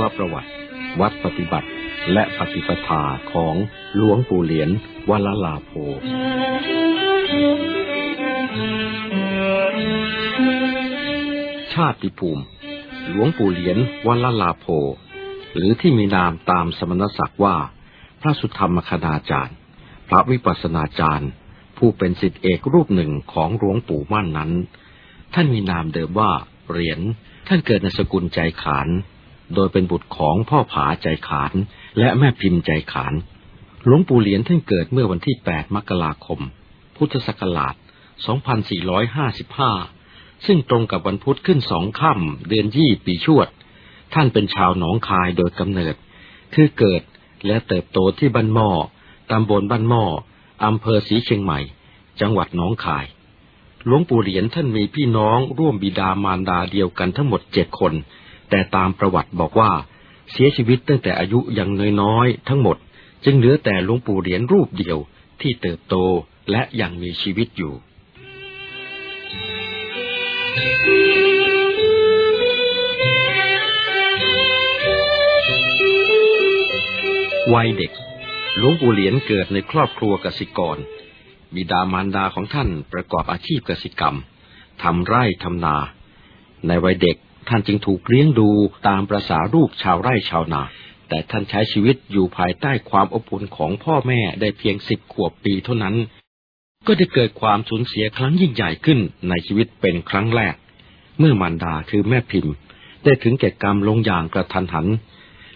วประวัติ วัดปฏิบัติ และปฏิปทาของหลวงปู่เหรียญวัลลาโพชาติภูมิ หลวงปู่เหรียญวัลลาโพหรือที่มีนามตามสมณศักดิ์ว่า พระสุธรรมคณาจารย์ พระวิปัสสนาจารย์ ผู้เป็นสิทธิเอกรูปหนึ่งของหลวงปู่มั่นนั้น ท่านมีนามเดิมว่าเหรียญท่านเกิดในสกุลใจขาน โดยเป็นบุตรของพ่อผาใจขาน และแม่พิมพ์ใจขาน หลวงปู่เหรียญท่านเกิดเมื่อวันที่ 8 มกราคม พุทธศักราช 2455 ซึ่งตรงกับวันพุธขึ้นสองค่ำเดือนยี่ปีชวด ท่านเป็นชาวหนองคายโดยกำเนิด คือเกิดและเติบโตที่บ้านหม้อตำบลบ้านหม้ออำเภอศรีเชียงใหม่ จังหวัดหนองคาย หลวงปู่เหรียญท่านมีพี่น้องร่วมบิดามารดาเดียวกันทั้งหมดเจ็ดคน แต่ตามประวัติบอกว่า เสียชีวิตตั้งแต่อายุยังน้อยๆทั้งหมด จึงเหลือแต่หลวงปู่เหรียญรูปเดียวที่เติบโตและยังมีชีวิตอยู่วัยเด็ก หลวงปู่เหรียญเกิดในครอบครัวกสิกร บิดามารดาของท่านประกอบอาชีพกสิกรรม ทำไร่ทำนา ในวัยเด็ก ท่านจึงถูกเลี้ยงดูตามประษาลูกชาวไร่ชาวนา แต่ท่านใช้ชีวิตอยู่ภายใต้ความอบอุ่นของพ่อแม่ได้เพียงสิบขวบปีเท่านั้น ก็ได้เกิดความสูญเสียครั้งยิ่งใหญ่ขึ้นในชีวิตเป็นครั้งแรก เมื่อมารดาคือแม่พิมพ์ ได้ถึงแก่กรรมลงอย่างกระทันหัน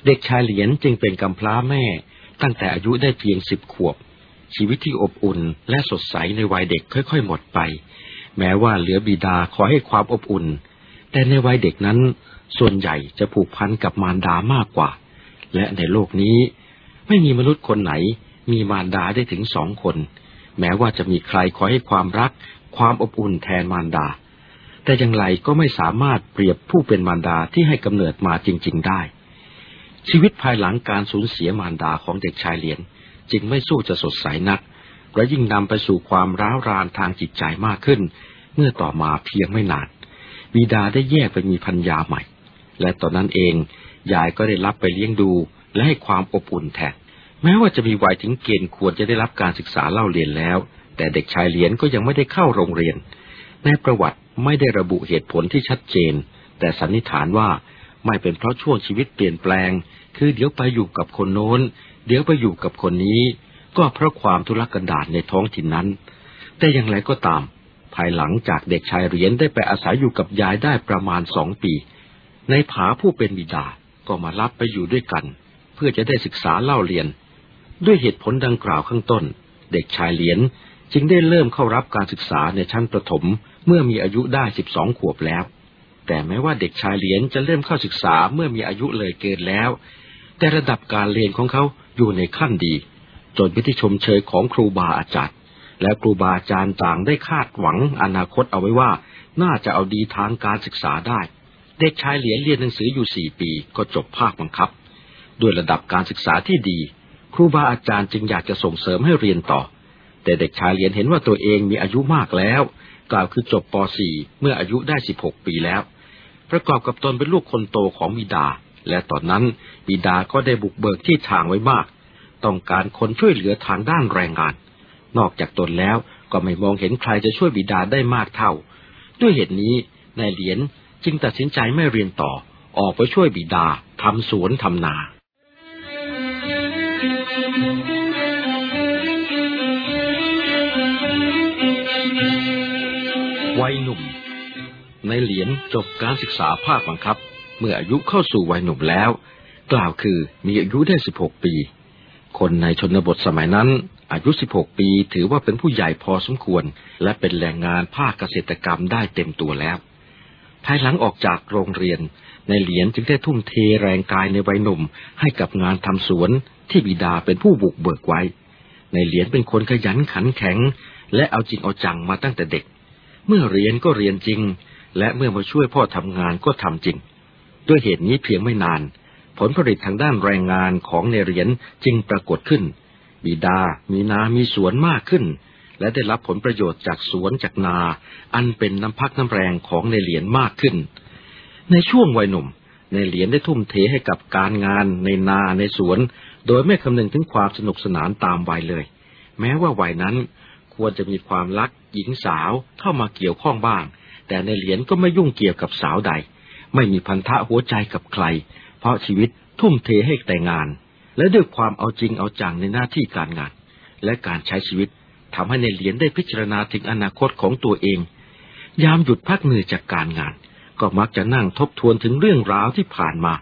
เด็กชายเหรียญจึงเป็นกำพร้าแม่ ตั้งแต่อายุได้เพียงสิบขวบ ชีวิตที่อบอุ่นและสดใสในวัยเด็กค่อย ๆ หมดไป แม้ว่าเหลือบิดาขอให้ความอบอุ่น แต่ในวัยเด็กนั้น ส่วนใหญ่จะผูกพันกับมารดามากกว่า และในโลกนี้ ไม่มีมนุษย์คนไหน มีมารดาได้ถึงสองคน แม้ว่าจะมีใครขอยให้ความรัก ความอบอุ่นแทนมารดา แต่อย่างไรก็ไม่สามารถเปรียบผู้เป็นมารดาที่ให้กำเนิดมาจริง ๆได้ ชีวิตภายหลังการสูญเสียมารดาของเด็กชายเหรียญจึงไม่สู้จะสดใสนักและยิ่งนำไปสู่ความร้าวรานทางจิตใจมากขึ้น เมื่อต่อมาเพียงไม่นาน บิดาได้แยกไปมีพัญญาใหม่ และตอนนั้นเองยายก็ได้รับไปเลี้ยงดูและให้ความอบอุ่นแทนแม้ว่าจะมีวัยถึงเกณฑ์ควรจะได้รับการศึกษาเล่าเรียนแล้ว แต่เด็กชายเหรียญก็ยังไม่ได้เข้าโรงเรียน ในประวัติไม่ได้ระบุเหตุผลที่ชัดเจน แต่สันนิษฐานว่าไม่เป็นเพราะช่วงชีวิตเปลี่ยนแปลง คือเดี๋ยวไปอยู่กับคนโน้น เดี๋ยวไปอยู่กับคนนี้ ก็เพราะความทุรกันดารในท้องถิ่นนั้น แต่อย่างไรก็ตาม ภายหลังจากเด็กชายเหรียญได้ไปอาศัยอยู่กับยายได้ประมาณสองปี ในผาผู้เป็นบิดาก็มารับไปอยู่ด้วยกัน เพื่อจะได้ศึกษาเล่าเรียน ด้วยเหตุผลดังกล่าวข้างต้น เด็กชายเหรียญจึงได้เริ่มเข้ารับการศึกษาในชั้นประถมเมื่อมีอายุได้สิบสองขวบแล้ว แต่แม้ว่าเด็กชายเหรียญจะเริ่มเข้าศึกษาเมื่อมีอายุเลยเกินแล้ว แต่ระดับการเรียนของเขาอยู่ในขั้นดี จนเป็นที่ชมเชยของครูบาอาจารย์ และครูบาอาจารย์ต่างได้คาดหวังอนาคตเอาไว้ว่า น่าจะเอาดีทางการศึกษาได้ เด็กชายเหรียญเรียนหนังสืออยู่สี่ปีก็จบภาคบังคับ ด้วยระดับการศึกษาที่ดี ครูบาอาจารย์จึงอยากจะส่งเสริมให้เรียนต่อ แต่เด็กชายเหรียญเห็นว่าตัวเองมีอายุมากแล้ว กล่าวคือจบป .4 เมื่ออายุได้ 16 ปีแล้ว ประกอบกับตนเป็นลูกคนโตของบิดา และตอนนั้นบิดาก็ได้บุกเบิกที่ทางไว้มาก ต้องการคนช่วยเหลือทางด้านแรงงาน นอกจากตนแล้วก็ไม่มองเห็นใครจะช่วยบิดาได้มากเท่า ด้วยเหตุนี้นายเหรียญจึงตัดสินใจไม่เรียนต่อ ออกไปช่วยบิดาทำสวนทำนาวัยหนุ่ม ในเหรียญจบการศึกษาภาคบังคับ เมื่ออายุเข้าสู่วัยหนุ่มแล้ว กล่าวคือมีอายุได้ 16 ปี คนในชนบทสมัยนั้น อายุ 16 ปีถือว่าเป็นผู้ใหญ่พอสมควร และเป็นแรงงานภาคเกษตรกรรมได้เต็มตัวแล้ว ภายหลังออกจากโรงเรียน ในเหรียญจึงได้ทุ่มเทแรงกายในวัยหนุ่ม ให้กับงานทำสวนที่บิดาเป็นผู้บุกเบิกไว้ ในเหรียญเป็นคนขยันขันแข็ง และเอาจริงเอาจังมาตั้งแต่เด็ก เมื่อเรียนก็เรียนจริง และเมื่อมาช่วยพ่อทำงานก็ทำจริง ด้วยเหตุนี้เพียงไม่นาน ผลผลิตทางด้านแรงงานของในเหรียญจึงปรากฏขึ้น บิดา มีนา มีสวนมากขึ้น และได้รับผลประโยชน์จากสวนจากนา อันเป็นน้ำพักน้ำแรงของในเหรียญมากขึ้น ในช่วงวัยหนุ่ม ในเหรียญได้ทุ่มเทให้กับการงานในนาในสวน โดยไม่คำนึงถึงความสนุกสนานตามวัยเลย แม้ว่าวัยนั้นควรจะมีความรักหญิงสาวเข้ามาเกี่ยวข้องบ้าง แต่ในเหรียญก็ไม่ยุ่งเกี่ยวกับสาวใด ไม่มีพันธะหัวใจกับใคร เพราะชีวิตทุ่มเทให้แต่งาน และด้วยความเอาจริงเอาจังในหน้าที่การงาน และการใช้ชีวิตทำให้ในเหรียญได้พิจารณาถึงอนาคตของตัวเอง ยามหยุดพักเหนื่อยจากการงาน ก็มักจะนั่งทบทวนถึงเรื่องราวที่ผ่านมา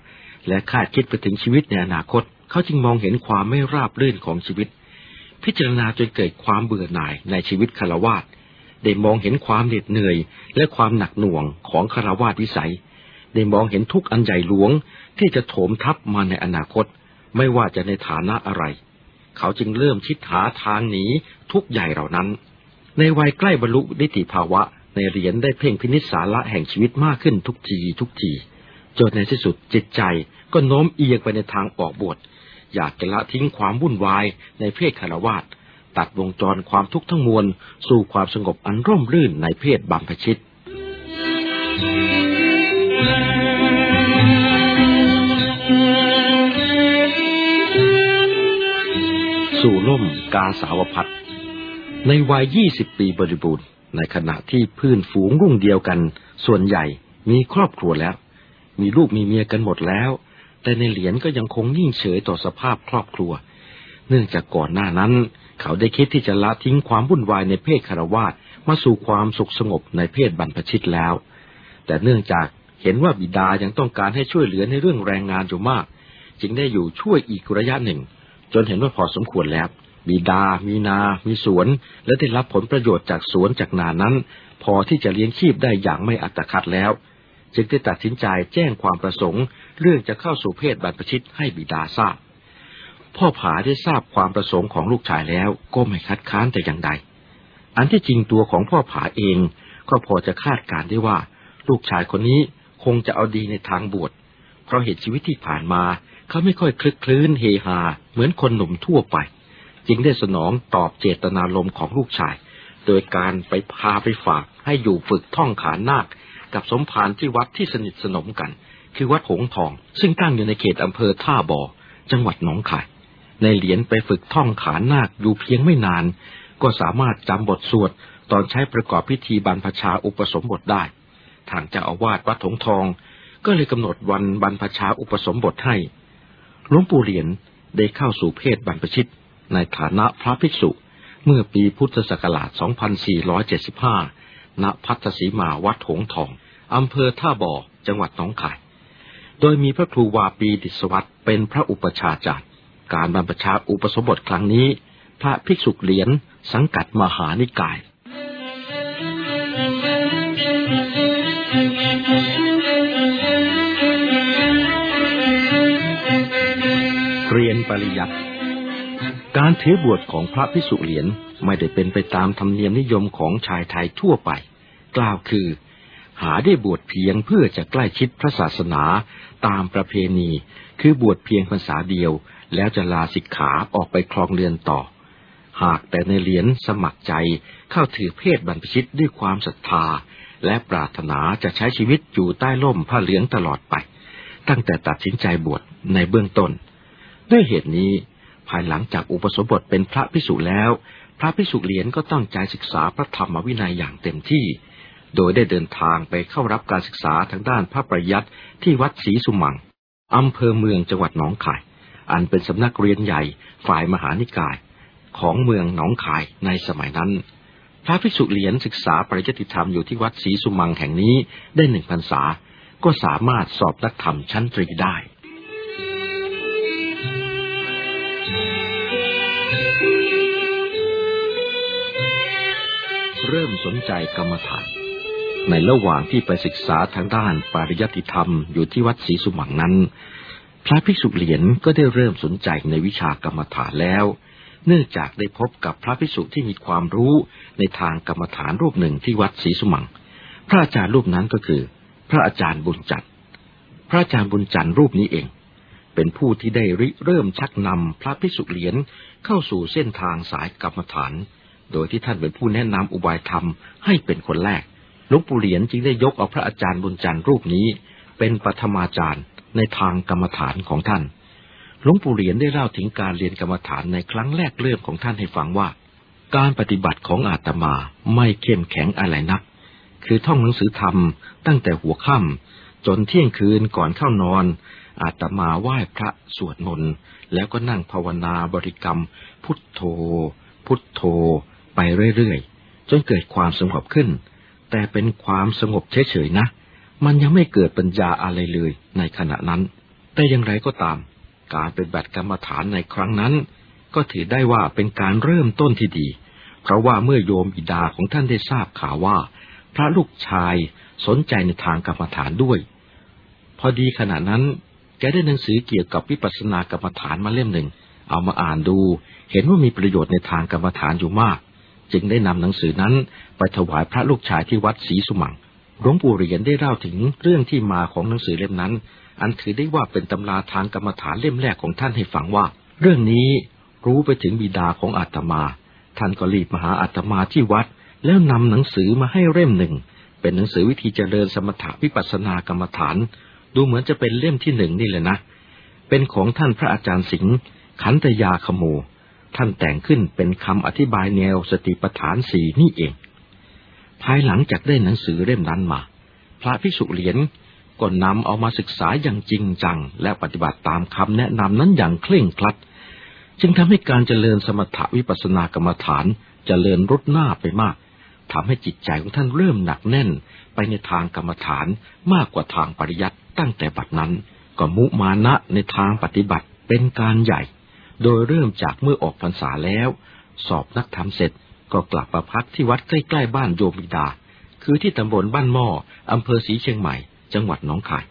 และคาดคิดไปถึงชีวิตในอนาคต เขาจึงมองเห็นความไม่ราบรื่นของชีวิต พิจารณาจนเกิดความเบื่อหน่ายในชีวิตคารวาสได้มองเห็นความเหน็ดเหนื่อย และความหนักหน่วงของคารวาสวิสัย ได้มองเห็นทุกอันใหญ่หลวงที่จะโถมทับมาในอนาคต ไม่ว่าจะในฐานะอะไร เขาจึงเริ่มคิดหาทางหนีทุกใหญ่เหล่านั้น ในวัยใกล้บรรลุนิติภาวะ ในเหรียญได้เพ่งพินิจสาระแห่งชีวิตมากขึ้นทุกทีทุกทีจนในที่สุดจิตใจก็โน้มเอียงไปในทางออกบวชอยากจะละทิ้งความวุ่นวายในเพศคารวาสตัดวงจรความทุกข์ทั้งมวล สู่ความสงบอันร่มรื่นในเพศบัมพชิต สู่ล่มกาสาวพัดในวัยยี่สิบปีบริบูรณ์ ในขณะที่พื้นฝูงรุ่งเดียวกัน ส่วนใหญ่มีครอบครัวแล้ว มีลูกมีเมียกันหมดแล้ว แต่ในเหรียญก็ยังคงนิ่งเฉยต่อสภาพครอบครัว เนื่องจากก่อนหน้านั้น เขาได้คิดที่จะละทิ้งความวุ่นวายในเพศคารวาสมาสู่ความสุขสงบในเพศบรรพชิตแล้ว แต่เนื่องจากเห็นว่าบิดายังต้องการให้ช่วยเหลือในเรื่องแรงงานอยู่มาก จึงได้อยู่ช่วยอีกระยะหนึ่ง จนเห็นว่าพอสมควรแล้วบิดา มีนา มีสวน และได้รับผลประโยชน์จากสวนจากนานั้น พอที่จะเลี้ยงชีพได้อย่างไม่อัตคัดแล้ว จึงได้ตัดสินใจแจ้งความประสงค์ เรื่องจะเข้าสู่เพศบรรพชิตให้บิดาทราบ พ่อผาได้ทราบความประสงค์ของลูกชายแล้วก็ไม่คัดค้านแต่อย่างใด อันที่จริงตัวของพ่อผาเอง ก็พอจะคาดการได้ว่า ลูกชายคนนี้คงจะเอาดีในทางบวชเพราะเหตุชีวิตที่ผ่านมา เขาไม่ค่อยคลึกคลื้นเฮฮา เหมือนคนหนุ่มทั่วไป จึงได้สนองตอบเจตนารมณ์ของลูกชาย โดยการไปพาไปฝากให้อยู่ฝึกท่องขานนาค กับสมภารที่วัดที่สนิทสนมกัน คือวัดหงทอง ซึ่งตั้งอยู่ในเขตอำเภอท่าบ่อจังหวัดหนองคาย ในเหรียญไปฝึกท่องขานนาคอยู่เพียงไม่นาน ก็สามารถจำบทสวดตอนใช้ประกอบพิธีบรรพชาอุปสมบทได้ ทางเจ้าอาวาสวัดหงทอง ก็เลยกำหนดวันบรรพชาอุปสมบทให้ หลวงปู่เหรียญได้เข้าสู่เพศบรรพชิต ในฐานะพระภิกษุ เมื่อปีพุทธศักราช 2475 ณ พัทสีมาวัดหงทอง อำเภอท่าบ่อ จังหวัดหนองคาย โดยมีพระครูวาปีดิศวัตรเป็นพระอุปชาจารย์ การบรรพชาอุปสมบทครั้งนี้ พระภิกษุเหรียญสังกัดมหานิกาย ปริยัติการถือบวชของพระพิสุเหรียญไม่ได้เป็นไปตามธรรมเนียมนิยมของชายไทยทั่วไป กล่าวคือ หาได้บวชเพียงเพื่อจะใกล้ชิดพระศาสนาตามประเพณี คือบวชเพียงพรรษาเดียว แล้วจะลาสิกขาออกไปครองเรือนต่อ หากแต่ในเหรียญสมัครใจเข้าถือเพศบรรพชิตด้วยความศรัทธา และปรารถนาจะใช้ชีวิตอยู่ใต้ร่มผ้าเหลืองตลอดไป ตั้งแต่ตัดสินใจบวชในเบื้องต้น ด้วยเหตุนี้ ภายหลังจากอุปสมบทเป็นพระพิสุแล้ว พระพิสุเหรียญก็ตั้งใจศึกษาพระธรรมวินัยอย่างเต็มที่ โดยได้เดินทางไปเข้ารับการศึกษาทางด้านพระประยัติที่วัดศรีสุมังอำเภอเมืองจังหวัดหนองคาย อันเป็นสำนักเรียนใหญ่ฝ่ายมหานิกาย ของเมืองหนองคายในสมัยนั้น พระภิกษุเหรียญศึกษาปริยัติธรรมอยู่ที่วัดศรีสุมังแห่งนี้ได้หนึ่งพรรษา ก็สามารถสอบนักธรรมชั้นตรีได้ เริ่มสนใจกรรมฐาน ในระหว่างที่ไปศึกษาทางด้านปริยัติธรรมอยู่ที่วัดศรีสุมังนั้น พระภิกษุเหรียญก็ได้เริ่มสนใจในวิชากรรมฐานแล้ว เนื่องจากได้พบกับพระภิกษุที่มีความรู้ในทางกรรมฐานรูปหนึ่งที่วัดศรีสุมัง พระอาจารย์รูปนั้นก็คือ พระอาจารย์บุญจันทร์ พระอาจารย์บุญจันทร์รูปนี้เองเป็นผู้ที่ได้ริเริ่มชักนำพระภิกษุเหรียญเข้าสู่เส้นทางสายกรรมฐาน โดยที่ท่านเป็นผู้แนะนำอุบายธรรมให้เป็นคนแรกหลวงปู่เหรียญจึงได้ยกเอาพระอาจารย์บุญจันทร์รูปนี้ เป็นปฐมาจารย์ในทางกรรมฐานของท่าน หลวงปู่เหรียญได้เล่าถึงการเรียนกรรมฐานในครั้งแรกเริ่มของท่านให้ฟังว่า การปฏิบัติของอาตมาไม่เข้มแข็งอะไรนัก คือท่องหนังสือธรรมตั้งแต่หัวค่ำจนเที่ยงคืนก่อนเข้านอน อาตมาไหว้พระสวดมนต์แล้วก็นั่งภาวนาบริกรรม พุทโธ พุทโธ ไปเรื่อยๆ จนเกิดความสงบขึ้น แต่เป็นความสงบเฉยๆนะ มันยังไม่เกิดปัญญาอะไรเลยในขณะนั้น แต่อย่างไรก็ตาม การเป็นบัตกรรมฐานในครั้งนั้น ก็ถือได้ว่าเป็นการเริ่มต้นที่ดี เพราะว่าเมื่อโยมบิดาของท่านได้ทราบข่าวว่า พระลูกชายสนใจในทางกรรมฐานด้วย พอดีขณะนั้นแกได้หนังสือเกี่ยวกับวิปัสสนากรรมฐานมาเล่มหนึ่ง เอามาอ่านดู เห็นว่ามีประโยชน์ในทางกรรมฐานอยู่มาก จึงได้นำหนังสือนั้น ไปถวายพระลูกชายที่วัดศรีสุมังหลวงปู่เหรียญได้เล่าถึงเรื่องที่มาของหนังสือเล่มนั้น อันถือได้ว่าเป็นตำราทางกรรมฐานเล่มแรกของท่านให้ฟังว่า เรื่องนี้รู้ไปถึงบิดาของอาตมา ท่านก็รีบมาหาอาตมาที่วัด แล้วนำหนังสือมาให้เล่มหนึ่ง เป็นหนังสือวิธีเจริญสมถะวิปัสสนากรรมฐาน ดูเหมือนจะเป็นเล่มที่หนึ่งนี่แหละนะ เป็นของท่านพระอาจารย์สิงห์ขันตยาขโม ท่านแต่งขึ้นเป็นคำอธิบายแนวสติปัฏฐานสี่นี่เอง ภายหลังจากได้หนังสือเล่มนั้นมา พระภิกษุเหรียญก็นำเอามาศึกษาอย่างจริงจัง และปฏิบัติตามคำแนะนำนั้นอย่างเคร่งครัด จึงทำให้การเจริญสมถวิปัสสนากรรมฐานเจริญรุดหน้าไปมากทำให้จิตใจของท่านเริ่มหนักแน่นไปในทางกรรมฐานมากกว่าทางปริยัติตั้งแต่บัดนั้น ก็มุมานะในทางปฏิบัติเป็นการใหญ่ โดยเริ่มจากเมื่อออกพรรษาแล้ว สอบนักธรรมเสร็จก็กลับมาพักที่วัดใกล้ๆบ้านโยมิดา คือที่ตำบลบ้านหม้ออำเภอศรีเชียงใหม่ จังหวัดหนองคาย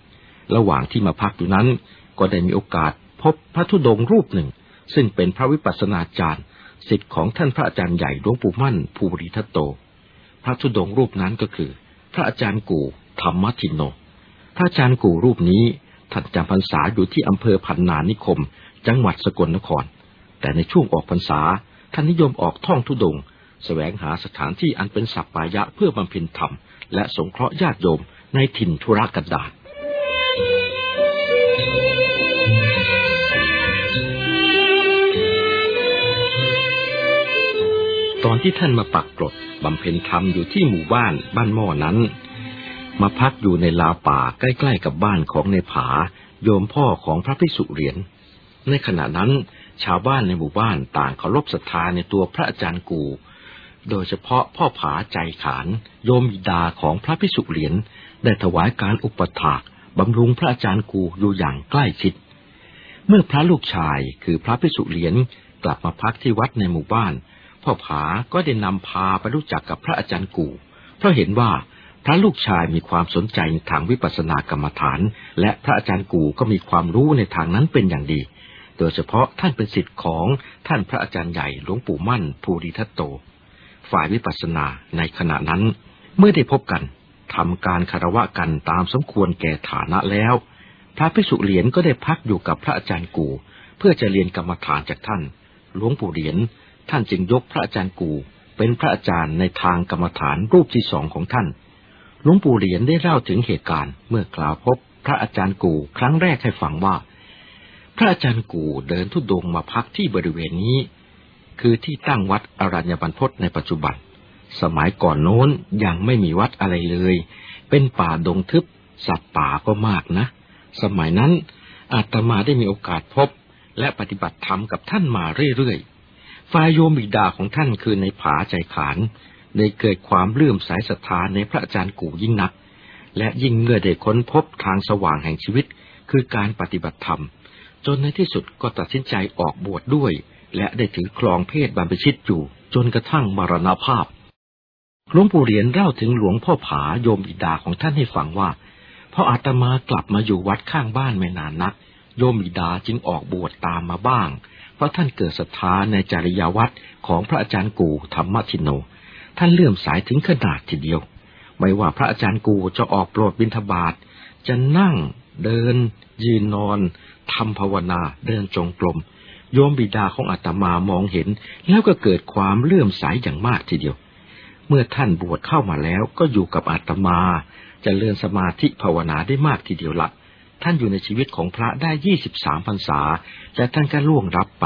ระหว่างที่มาพักอยู่นั้น ก็ได้มีโอกาสพบพระธุดงรูปหนึ่ง ซึ่งเป็นพระวิปัสสนาจารย์สิทธิ์ของท่านพระอาจารย์ใหญ่หลวงปู่มั่นภูริทัตโต พระธุดงรูปนั้นก็คือ พระอาจารย์กู่ธรรมทินโน พระอาจารย์กู่รูปนี้ท่านจำพรรษาอยู่ที่อำเภอพันนานิคม จังหวัดสกลนคร แต่ในช่วงออกพรรษาท่านนิยมออกท่องทุดงสแสวงหาสถานที่อันเป็นสัปปายะเพื่อบำเพ็ญธรรม และสงเคราะห์ญาติโยมในถิ่นธุรกันดารตอนที่ท่านมาปักกรดบำเพ็ญธรรมอยู่ที่หมู่บ้านบ้านหม้อนั้น มาพักอยู่ในลาป่าใกล้ ๆ กับบ้านของในผา โยมพ่อของพระภิกษุเหรียญ ในขณะนั้น ชาวบ้านในหมู่บ้านต่างเคารพศรัทธาในตัวพระอาจารย์กู โดยเฉพาะพ่อผาใจขาน โยมบิดาของพระภิกษุเหรียญได้ถวายการอุปถากบำรุงพระอาจารย์กูอยู่อย่างใกล้ชิด เมื่อพระลูกชายคือพระภิกษุเหรียญกลับมาพักที่วัดในหมู่บ้าน พ่อผาก็ได้นำพาไปรู้จักกับพระอาจารย์กู เพราะเห็นว่าพระลูกชายมีความสนใจทางวิปัสสนากรรมฐาน และพระอาจารย์กูก็มีความรู้ในทางนั้นเป็นอย่างดี โดยเฉพาะท่านเป็นสิทธิ์ของท่านพระอาจารย์ใหญ่หลวงปู่มั่นภูริทัตโต ฝ่ายวิปัสสนาในขณะนั้น เมื่อได้พบกันทำการคารวะกันตามสมควรแก่ฐานะแล้ว พระภิกษุเหรียญก็ได้พักอยู่กับพระอาจารย์กู เพื่อจะเรียนกรรมฐานจากท่าน หลวงปู่เหรียญท่านจึงยกพระอาจารย์กู เป็นพระอาจารย์ในทางกรรมฐานรูปที่สองของท่าน หลวงปู่เหรียญได้เล่าถึงเหตุการณ์ เมื่อกล่าวพบพระอาจารย์กูครั้งแรกให้ฟังว่า พระอาจารย์กูเดินทุดงมาพักที่บริเวณนี้ คือที่ตั้งวัดอรัญญบรรพตในปัจจุบัน สมัยก่อนโน้นยังไม่มีวัดอะไรเลย เป็นป่าดงทึบ สัตว์ป่าก็มากนะ สมัยนั้นอาตมาได้มีโอกาสพบ และปฏิบัติธรรมกับท่านมาเรื่อยๆฝ่ายโยมบิดาของท่านคือในผาใจขานได้เกิดความเลื่อมสายศรัทธาในพระอาจารย์กู่ยิ่งนัก และยิ่งเมื่อได้ค้นพบทางสว่างแห่งชีวิต คือการปฏิบัติธรรม จนในที่สุดก็ตัดสินใจออกบวชดด้วย และได้ถือครองเพศบรรพชิตอยู่ จนกระทั่งมรณภาพ หลวงปู่เหรียญเล่าถึงหลวงพ่อผาโยมบิดาของท่านให้ฟังว่าพออาตมากลับมาอยู่วัดข้างบ้านไม่นานนัก โยมบิดาจึงออกบวชตามมาบ้าง เพราะท่านเกิดศรัทธาในจริยวัดของพระอาจารย์กูธรรมทินโน ท่านเลื่อมสายถึงขนาดทีเดียว ไม่ว่าพระอาจารย์กูจะออกโปรดบิณฑบาตจะนั่งเดิน ยืนนอน ทำภาวนาเดินจงกรมโยมบิดาของอาตมามองเห็น แล้วก็เกิดความเลื่อมสายอย่างมากทีเดียว เมื่อท่านบวชเข้ามาแล้วก็อยู่กับอาตมาจะเลื่อนสมาธิภาวนาได้มากทีเดียวละท่านอยู่ในชีวิตของพระได้ยี่สิบสามพรรษาและท่านก็ล่วงรับไป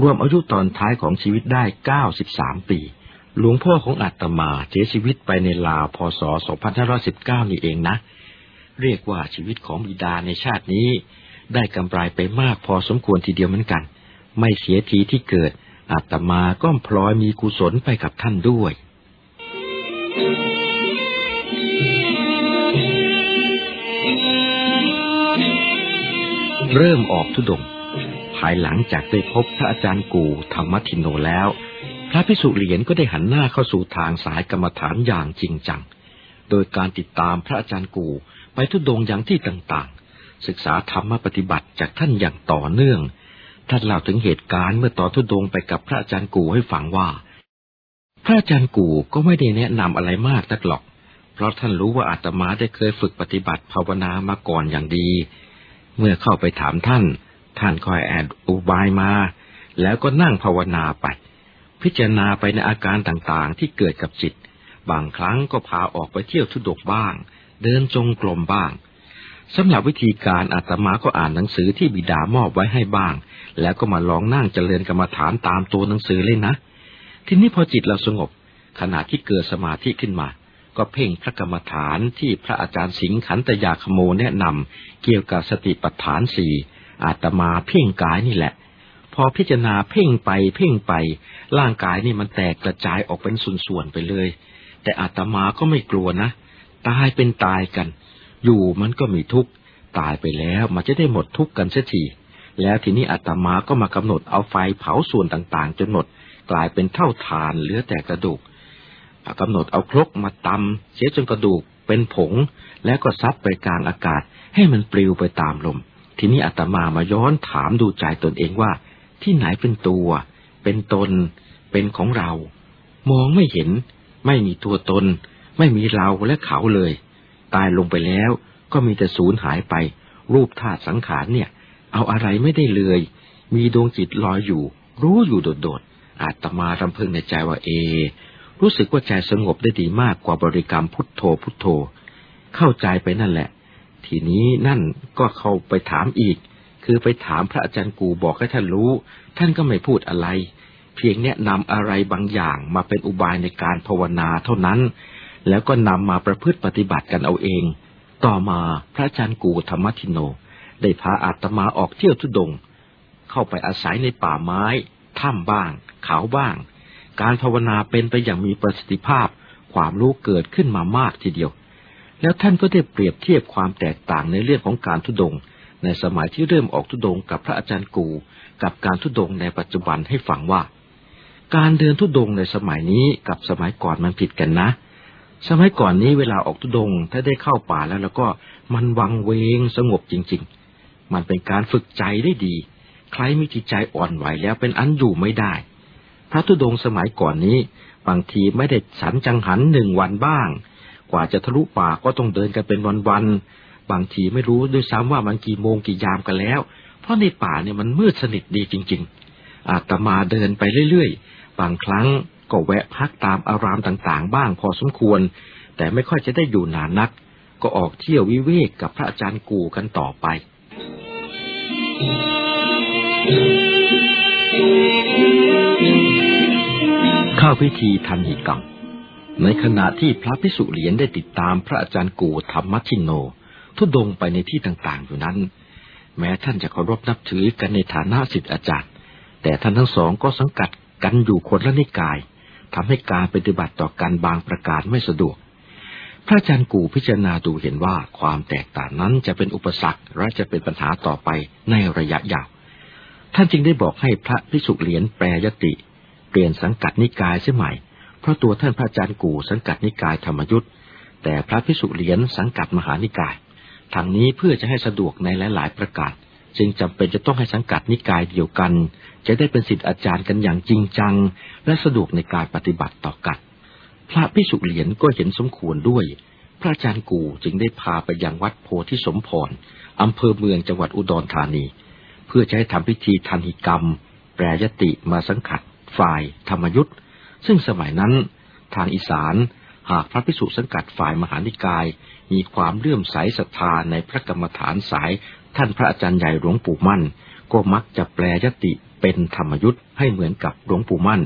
รวมอายุตอนท้ายของชีวิตได้เก้าสิบสามปี หลวงพ่อของอาตมาเสียชีวิตไปในลาวพศ2519นี่เองนะ เรียกว่าชีวิตของบิดาในชาตินี้ ได้กำไรไปมากพอสมควรทีเดียวเหมือนกัน ไม่เสียทีที่เกิดอาตมาก็พลอยมีกุศลไปกับท่านด้วย เริ่มออกทุดง ภายหลังจากได้พบพระอาจารย์กูธรรมทินโนแล้ว พระพิสุเหรียญก็ได้หันหน้าเข้าสู่ทางสายกรรมฐานอย่างจริงจัง โดยการติดตามพระอาจารย์กูไปทุดงอย่างที่ต่าง ศึกษาธรรมปฏิบัติจากท่านอย่างต่อเนื่อง ท่านเล่าถึงเหตุการณ์เมื่อต่อทุดงไปกับพระอาจารย์กูให้ฟังว่า พระอาจารย์กูก็ไม่ได้แนะนำอะไรมากนักหรอก เพราะท่านรู้ว่าอาตมาได้เคยฝึกปฏิบัติภาวนามาก่อนอย่างดี เมื่อเข้าไปถามท่าน ท่านคอยแอดอุบายมา แล้วก็นั่งภาวนาไป พิจารณาไปในอาการต่างๆที่เกิดกับจิต บางครั้งก็พาออกไปเที่ยวทุดกบ้าง เดินจงกรมบ้าง สำหรับวิธีการอาตมาก็อ่านหนังสือที่บิดามอบไว้ให้บ้าง แล้วก็มาลองนั่งเจริญกรรมฐานตามตัวหนังสือเลยนะ ทีนี้พอจิตเราสงบ ขณะที่เกิดสมาธิขึ้นมา ก็เพ่งพระกรรมฐานที่พระอาจารย์สิงขันตยาขโมแนะนำเกี่ยวกับสติปัฏฐานสี่อาตมาเพ่งกายนี่แหละ พอพิจารณาเพ่งไปเพ่งไป ร่างกายนี่มันแตกกระจายออกเป็นส่วนๆไปเลย แต่อาตมาก็ไม่กลัวนะ ตายเป็นตายกัน อยู่มันก็มีทุกข์ ตายไปแล้วมันจะได้หมดทุกข์กันเสียที แล้วทีนี้อาตมาก็มากำหนดเอาไฟเผาส่วนต่างๆ จนหมด กลายเป็นเท่าทานเหลือแต่กระดูกกำหนดเอาครกมาตำเสียจนกระดูกเป็นผง แล้วก็ซัดไปกลางอากาศ ให้มันปลิวไปตามลม ทีนี้อาตมามาย้อนถามดูใจตนเองว่า ที่ไหนเป็นตัว เป็นตน เป็นของเรา มองไม่เห็น ไม่มีตัวตน ไม่มีเราและเขาเลย ตายลงไปแล้ว ก็มีแต่สูญหายไป รูปธาตุสังขารเนี่ย เอาอะไรไม่ได้เลย มีดวงจิตลอยอยู่ รู้อยู่โดดๆอาตมารำพึงในใจว่าเอ รู้สึกว่าใจสงบได้ดีมากกว่าบริกรรมพุทโธพุทโธ เข้าใจไปนั่นแหละ ทีนี้นั่นก็เข้าไปถามอีก คือไปถามพระอาจารย์กูบอกให้ท่านรู้ ท่านก็ไม่พูดอะไร เพียงแนะนำอะไรบางอย่างมาเป็นอุบายในการภาวนาเท่านั้น แล้วก็นำมาประพฤติปฏิบัติกันเอาเอง ต่อมาพระอาจารย์กูธรรมทิโน ได้พาอาตมาออกเที่ยวทุดง เข้าไปอาศัยในป่าไม้ ถ้ำบ้าง เขาบ้าง การภาวนาเป็นไปอย่างมีประสิทธิภาพ ความรู้เกิดขึ้นมามากทีเดียว แล้วท่านก็ได้เปรียบเทียบความแตกต่างในเรื่องของการทุดง ในสมัยที่เริ่มออกทุดงกับพระอาจารย์กู กับการทุดงในปัจจุบันให้ฟังว่า การเดินทุดงในสมัยนี้กับสมัยก่อนมันผิดกันนะ สมัยก่อนนี้เวลาออกทุดง ถ้าได้เข้าป่าแล้วแล้วก็มันวังเวงสงบจริง ๆ มันเป็นการฝึกใจได้ดี ใครมีจิตใจอ่อนไหวแล้วเป็นอันอยู่ไม่ได้ พระธุดงสมัยก่อนนี้ บางทีไม่ได้สันจังหันหนึ่งวันบ้าง กว่าจะทะลุป่าก็ต้องเดินกันเป็นวันๆ บางทีไม่รู้ด้วยซ้ำว่ามันกี่โมงกี่ยามกันแล้ว เพราะในป่าเนี่ยมันมืดสนิทดีจริง ๆ อาตมาเดินไปเรื่อยๆ บางครั้ง ก็แวะพักตามอารามต่างๆ บ้างพอสมควร แต่ไม่ค่อยจะได้อยู่นานนัก ก็ออกเที่ยววิเวกกับพระอาจารย์กูกันต่อไป ข้าพิธีทันหิกรรม ในขณะที่พระพิสุเหรียญได้ติดตามพระอาจารย์กูธรรมชินโน ทุดงไปในที่ต่างๆ อยู่นั้น แม้ท่านจะเคารพนับถือกันในฐานะสิทธิอาจารย์ แต่ท่านทั้งสองก็สังกัดกันอยู่คนละนิกาย ทำให้การปฏิบัติต่อกันบางประการไม่สะดวก พระอาจารย์กูพิจารณาดูเห็นว่าความแตกต่างนั้นจะเป็นอุปสรรคและจะเป็นปัญหาต่อไปในระยะยาว ท่านจึงได้บอกให้พระพิสุเหรียญแปรยติ เปลี่ยนสังกัดนิกายเสียใหม่ เพราะตัวท่านพระอาจารย์กูสังกัดนิกายธรรมยุทธ์แต่พระพิสุเหรียญสังกัดมหานิกายทางนี้เพื่อจะให้สะดวกในหลาย ๆ ประกาศ จึงจำเป็นจะต้องให้สังกัดนิกายเดียวกัน จะได้เป็นสิทธิอาจารย์กันอย่างจริงจัง และสะดวกในการปฏิบัติต่อกัน พระพิสุเหรียญก็เห็นสมควรด้วย พระอาจารย์กูจึงได้พาไปยังวัดโพธิสมพรอำเภอเมืองจังหวัดอุดรธานี เพื่อจะให้ทำพิธีทันหิกรรม แปรยติมาสังขัด ฝ่าย ธรรมยุทธ์ซึ่งสมัยนั้น ทางอีสานหากพระภิกษุสังกัดฝ่ายมหานิกาย มีความเลื่อมใสศรัทธาในพระกรรมฐานสาย ท่านพระอาจารย์ใหญ่หลวงปู่มั่น ก็มักจะแปลยติเป็นธรรมยุทธ์ให้เหมือนกับหลวงปู่มั่น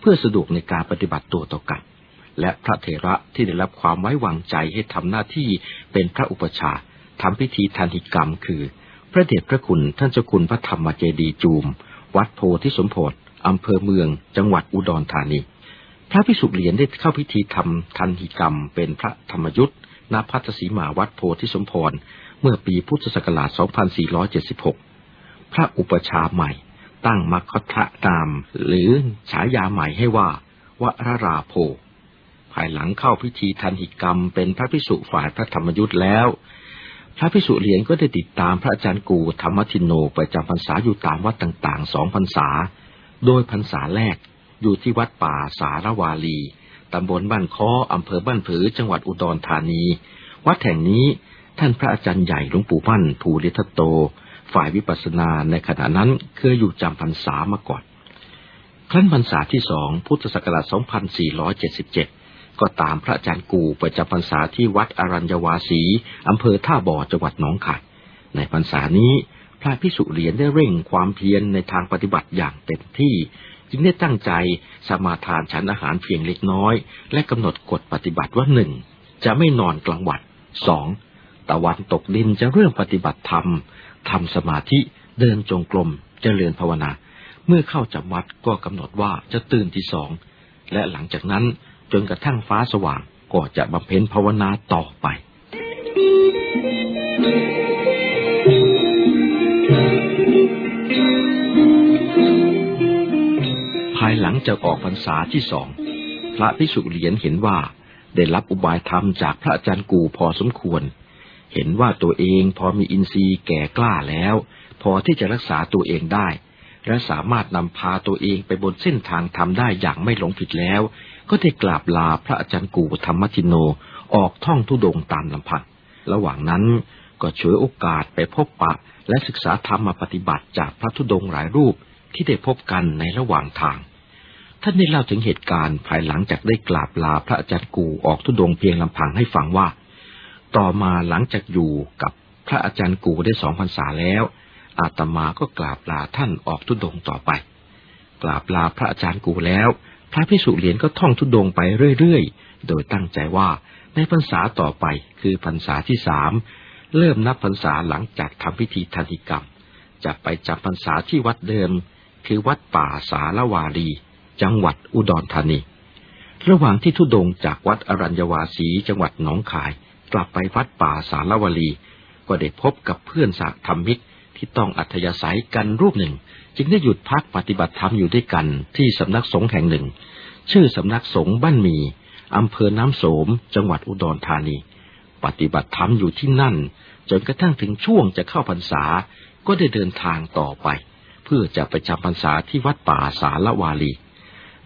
เพื่อสะดวกในการปฏิบัติตัวต่อกัน และพระเถระที่ได้รับความไว้วางใจให้ทำหน้าที่เป็นพระอุปชาทำพิธีทันหิกรรม คือ พระเดชพระคุณท่านเจ้าคุณพระธรรมเจดีจูม วัดโพธิสมโพธิอำเภอเมือง จังหวัดอุดรธานี พระพิสุเหรียญได้เข้าพิธีทำทันหิกรรม เป็นพระธรรมยุทธ์ณพัทสีมาวัดโพธิสมพร เมื่อปีพุทธศักราช 2476 พระอุปชาใหม่ ตั้งมคคทะนามหรือฉายาใหม่ให้ว่าวรราโพ ภายหลังเข้าพิธีทันหิกรรมเป็นพระพิสุฝ่ายพระธรรมยุทธ์แล้ว พระพิสุเหรียญก็ได้ติดตามพระอาจารย์กูธรรมทินโนไปจำพรรษาอยู่ตามวัดต่างๆสองพรรษา โดยพรรษาแรกอยู่ที่วัดป่าสารวาลีตำบลบ้านค้ออำเภอบ้านผือ จังหวัดอุดรธานี วัดแห่งนี้ ท่านพระอาจารย์ใหญ่หลวงปู่มั่นภูริทัตโต ฝ่ายวิปัสสนาในขณะนั้นเคยอยู่จำพรรษามาก่อน ครั้นพรรษาที่สองพุทธศักราช 2477 ก็ตามพระอาจารย์กูไปจำพรรษาที่วัดอรัญญวาสีอำเภอท่าบ่อจังหวัดหนองคายในพรรษานี้พระพิสุเหรียญได้เร่งความเพียรในทางปฏิบัติอย่างเต็มที่ จึงได้ตั้งใจสมาทานฉันอาหารเพียงเล็กน้อย และกำหนดกฎปฏิบัติว่าหนึ่งจะไม่นอนกลางวันสอง ตะวันตกดินจะเริ่มปฏิบัติธรรมทำสมาธิเดินจงกรมเจริญภาวนา เมื่อเข้าจับวัดก็กำหนดว่าจะตื่นที่สอง และหลังจากนั้นจนกระทั่งฟ้าสว่างก็จะบำเพ็ญภาวนาต่อไป ภายหลังจากออกพรรษาที่สอง พระพิสุเหรียญเห็นว่าได้รับอุบายธรรมจากพระอาจารย์กูพอสมควร เห็นว่าตัวเองพอมีอินทรีย์แก่กล้าแล้ว พอที่จะรักษาตัวเองได้ และสามารถนำพาตัวเองไปบนเส้นทางทำได้อย่างไม่หลงผิดแล้ว ก็ได้กราบลาพระอาจารย์กูธรรมทินโนออกท่องทุดงตามลำพังระหว่างนั้นก็ช่วยโอกาสไปพบปะและศึกษาธรรมมาปฏิบัติจากพระธุดงหลายรูปที่ได้พบกันในระหว่างทาง ท่านได้เล่าถึงเหตุการณ์ภายหลังจากได้กราบลาพระอาจารย์กูออกทุดงเพียงลำพังให้ฟังว่า ต่อมาหลังจากอยู่กับพระอาจารย์กูได้สองพรรษาแล้ว อาตมาก็กราบลาท่านออกทุดงต่อไป กราบลาพระอาจารย์กูแล้ว พระพิสุเหรียญก็ท่องทุดงไปเรื่อยๆ โดยตั้งใจว่าในพรรษาต่อไปคือพรรษาที่สามเริ่มนับพรรษาหลังจากทำพิธีทันติกรรม จะไปจำพรรษาที่วัดเดิม คือวัดป่าสารวารีจังหวัดอุดรธานี ระหว่างที่ทุดงจากวัดอรัญญวาสีจังหวัดหนองคาย กลับไปวัดป่าสารวลี ก็ได้พบกับเพื่อนสาธรรมิกที่ต้องอัธยาศัยกันรูปหนึ่ง จึงได้หยุดพักปฏิบัติธรรมอยู่ด้วยกันที่สำนักสงฆ์แห่งหนึ่ง ชื่อสำนักสงฆ์บ้านมีอำเภอน้ำโสม จังหวัดอุดรธานี ปฏิบัติธรรมอยู่ที่นั่น จนกระทั่งถึงช่วงจะเข้าพรรษา ก็ได้เดินทางต่อไป เพื่อจะไปจำพรรษาที่วัดป่าสารวาลี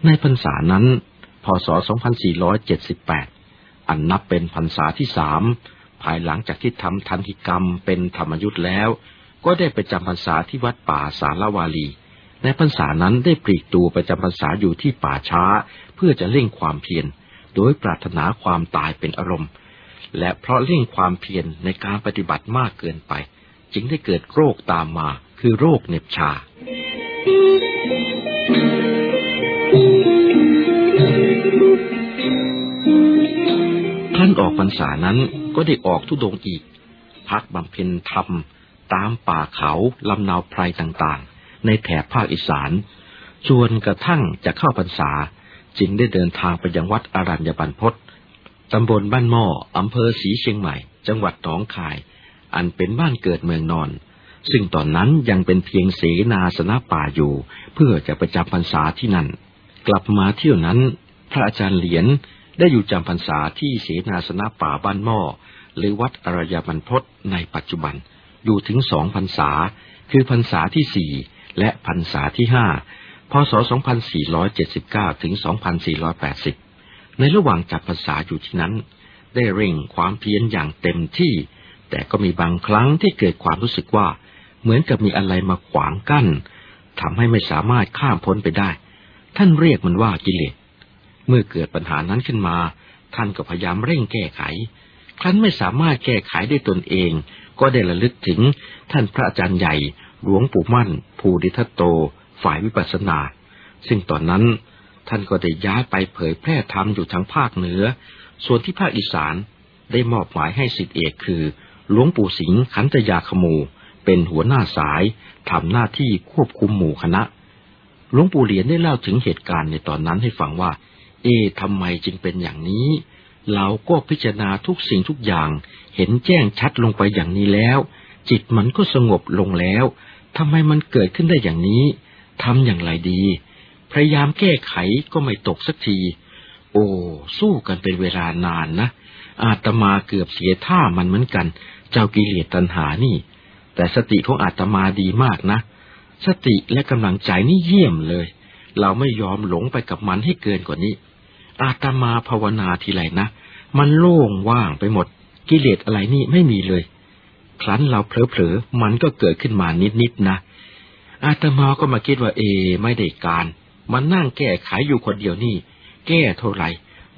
ในพรรษานั้น พศ 2478 อันนับเป็นพรรษาที่สามภายหลังจากที่ทำทันทิกรรมเป็นธรรมยุทธ์แล้ว ก็ได้ไปจำพรรษาที่วัดป่าสารวาลี ในพรรษานั้นได้ปลีกตัวไปจำพรรษาอยู่ที่ป่าช้า เพื่อจะเร่งความเพียร โดยปรารถนาความตายเป็นอารมณ์ และเพราะเร่งความเพียรในการปฏิบัติมากเกินไป จึงได้เกิดโรคตามมา คือโรคเน็บชา ท่านออกพรรษานั้นก็ได้ออกทุดงอีก พักบำเพ็ญธรรม ตามป่าเขาลำนาวไพรต่างๆ ในแถบภาคอีสานจวนกระทั่งจะเข้าพรรษา จึงได้เดินทางไปยังวัดอารัญญบันพศตำบลบ้านหม้ออำเภอศรีเชียงใหม่ จังหวัดหนองคาย อันเป็นบ้านเกิดเมืองนอน ซึ่งตอนนั้นยังเป็นเพียงเสนาสนะป่าอยู่ เพื่อจะไปจำพรรษาที่นั่น กลับมาเที่ยวนั้น พระอาจารย์เหรียญ ได้อยู่จำพรรษาที่เสนาสนะป่าบ้านหม้อหรือวัดอรยบรรพศในปัจจุบัน อยู่ถึงสองพรรษา คือพรรษาที่สี่และพรรษาที่ห้าพศ 2479 ถึง 2480 ในระหว่างจับพรรษาอยู่ที่นั้น ได้เร่งความเพียรอย่างเต็มที่ แต่ก็มีบางครั้งที่เกิดความรู้สึกว่า เหมือนกับมีอะไรมาขวางกั้นทำให้ไม่สามารถข้ามพ้นไปได้ ท่านเรียกมันว่ากิเลส เมื่อเกิดปัญหานั้นขึ้นมา ท่านก็พยายามเร่งแก้ไข ครั้นไม่สามารถแก้ไขได้ตนเอง ก็ได้ระลึกถึงท่านพระอาจารย์ใหญ่ หลวงปู่มั่น ภูริทัตโต ฝ่ายวิปัสสนา ซึ่งตอนนั้นท่านก็ได้ย้ายไปเผยแพร่ธรรมอยู่ทางภาคเหนือ ส่วนที่ภาคอีสานได้มอบหมายให้สิทธิเอกคือ หลวงปู่สิงห์ขันตยาขมู เป็นหัวหน้าสายทำหน้าที่ควบคุมหมู่คณะ หลวงปู่เหรียญได้เล่าถึงเหตุการณ์ในตอนนั้นให้ฟังว่า เอ๊ทำไมจึงเป็นอย่างนี้ เราก็พิจารณาทุกสิ่งทุกอย่าง เห็นแจ้งชัดลงไปอย่างนี้แล้ว จิตมันก็สงบลงแล้วทำไมมันเกิดขึ้นได้อย่างนี้ทำอย่างไรดี พยายามแก้ไขก็ไม่ตกสักที โอ้สู้กันเป็นเวลานานนะ อาตมาเกือบเสียท่ามันเหมือนกัน เจ้ากิเลสตัณหานี่ แต่สติของอาตมาดีมากนะ สติและกำลังใจนี่เยี่ยมเลย เราไม่ยอมหลงไปกับมันให้เกินกว่านี้ อาตมาภาวนาทีไรนะ มันโล่งว่างไปหมด กิเลสอะไรนี่ไม่มีเลย ครั้นเราเผลอๆมันก็เกิดขึ้นมานิดๆนะ อาตมาก็มาคิดว่าเอ ไม่ได้การมันนั่งแก้ไขอยู่คนเดียวนี่ แก้เท่าไหร่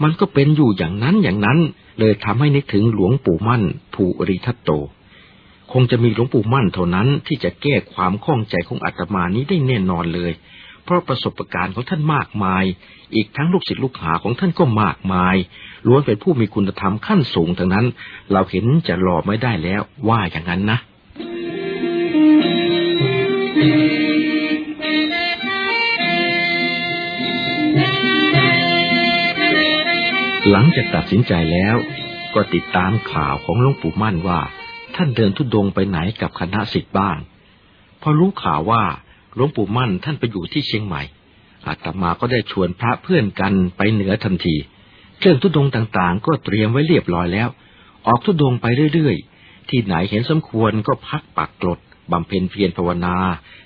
มันก็เป็นอยู่อย่างนั้นอย่างนั้น เลยทำให้นึกถึงหลวงปู่มั่น ภูริทัตโต คงจะมีหลวงปู่มั่นเท่านั้นที่จะแก้ความข้องใจของอาตมานี้ได้แน่นอนเลย เพราะประสบการณ์ของท่านมากมาย อีกทั้งลูกศิษย์ลูกหาของท่านก็มากมาย ล้วนเป็นผู้มีคุณธรรมขั้นสูงทั้งนั้น เราเห็นจะหลอไม่ได้แล้วว่าอย่างนั้นนะหลังจากตัดสินใจแล้ว ก็ติดตามข่าวของหลวงปู่มั่นว่า ท่านเดินทุดงไปไหนกับคณะสิทธิ์บ้าง พอรู้ข่าวว่า หลวงปู่มั่นท่านไปอยู่ที่เชียงใหม่ อาตมาก็ได้ชวนพระเพื่อนกันไปเหนือทันที เครื่องทุดงต่างๆ ก็เตรียมไว้เรียบร้อยแล้ว ออกทุดงไปเรื่อยๆ ที่ไหนเห็นสมควรก็พักปักกรดบำเพ็ญเพียรภาวนา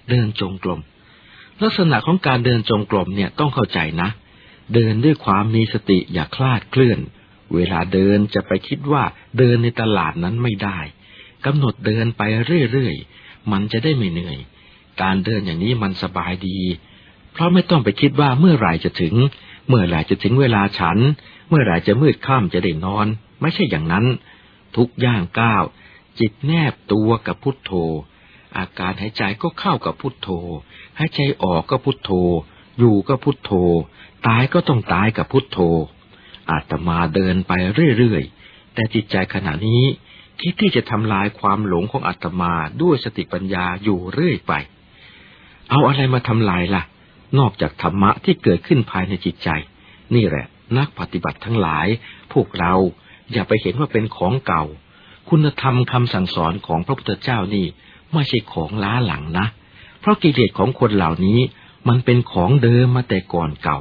เดินจงกรม ลักษณะของการเดินจงกรมเนี่ยต้องเข้าใจนะ เดินด้วยความมีสติอย่าคลาดเคลื่อน เวลาเดินจะไปคิดว่าเดินในตลาดนั้นไม่ได้กำหนดเดินไปเรื่อยๆ มันจะได้ไม่เหนื่อย การเดินอย่างนี้มันสบายดี เพราะไม่ต้องไปคิดว่าเมื่อไหร่จะถึง เมื่อไหร่จะถึงเวลาฉัน เมื่อไหร่จะมืดค่ำจะได้นอน ไม่ใช่อย่างนั้น ทุกย่างก้าว จิตแนบตัวกับพุทโธ อาการหายใจก็เข้ากับพุทโธ หายใจออกก็พุทโธ อยู่ก็พุทโธ ตายก็ต้องตายกับพุทโธ อาตมาเดินไปเรื่อยๆ แต่จิตใจขณะนี้คิดที่จะทำลายความหลงของอาตมาด้วยสติปัญญาอยู่เรื่อยไป เอาอะไรมาทำลายล่ะ นอกจากธรรมะที่เกิดขึ้นภายในจิตใจ นี่แหละ นักปฏิบัติทั้งหลาย พวกเราอย่าไปเห็นว่าเป็นของเก่า คุณธรรมคำสั่งสอนของพระพุทธเจ้านี่ไม่ใช่ของล้าหลังนะ เพราะกิเลสของคนเหล่านี้มันเป็นของเดิมมาแต่ก่อนเก่า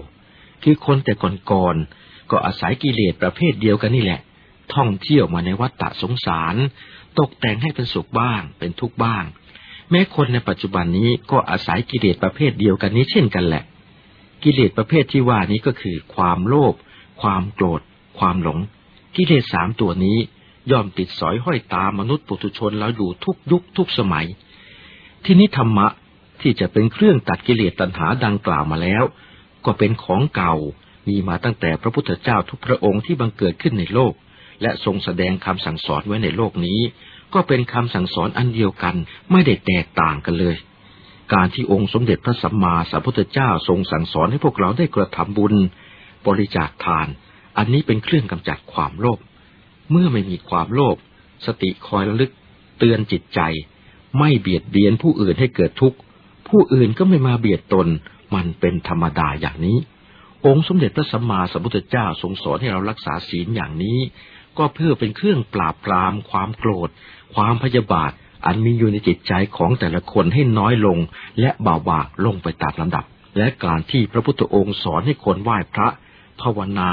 คือคนแต่ก่อนๆก็อาศัยกิเลสประเภทเดียวกันนี่แหละ ท่องเที่ยวมาในวัฏฏะสงสาร ตกแต่งให้เป็นสุขบ้าง เป็นทุกข์บ้าง แม้คนในปัจจุบันนี้ก็อาศัยกิเลสประเภทเดียวกันนี้เช่นกันแหละ กิเลสประเภทที่ว่านี้ก็คือ ความโลภความโกรธ ความหลง กิเลสสามตัวนี้ย่อมติดสอยห้อยตามนุษย์ปุถุชนเราอยู่ทุกยุคทุกสมัย ที่นี้ธรรมะที่จะเป็นเครื่องตัดกิเลสตัณหาดังกล่าวมาแล้ว ก็เป็นของเก่ามีมาตั้งแต่พระพุทธเจ้าทุกพระองค์ที่บังเกิดขึ้นในโลก และทรงแสดงคำสั่งสอนไว้ในโลกนี้ ก็เป็นคำสั่งสอนอันเดียวกันไม่ได้แตกต่างกันเลย การที่องค์สมเด็จพระสัมมาสัมพุทธเจ้าทรงสั่งสอนให้พวกเราได้กระทำบุญ บริจาคทาน อันนี้เป็นเครื่องกำจัดความโลภ เมื่อไม่มีความโลภสติคอยระลึก เตือนจิตใจ ไม่เบียดเบียนผู้อื่นให้เกิดทุกข์ ผู้อื่นก็ไม่มาเบียดตน มันเป็นธรรมดาอย่างนี้ องค์สมเด็จพระสัมมาสัมพุทธเจ้าทรงสอนให้เรารักษาศีลอย่างนี้ ก็เพื่อเป็นเครื่องปราบปราม ความโกรธ ความพยาบาท อันมีอยู่ในจิตใจของแต่ละคนให้น้อยลง และเบาบางลงไปตามลำดับ และการที่พระพุทธองค์สอนให้คนไหว้พระ ภาวนา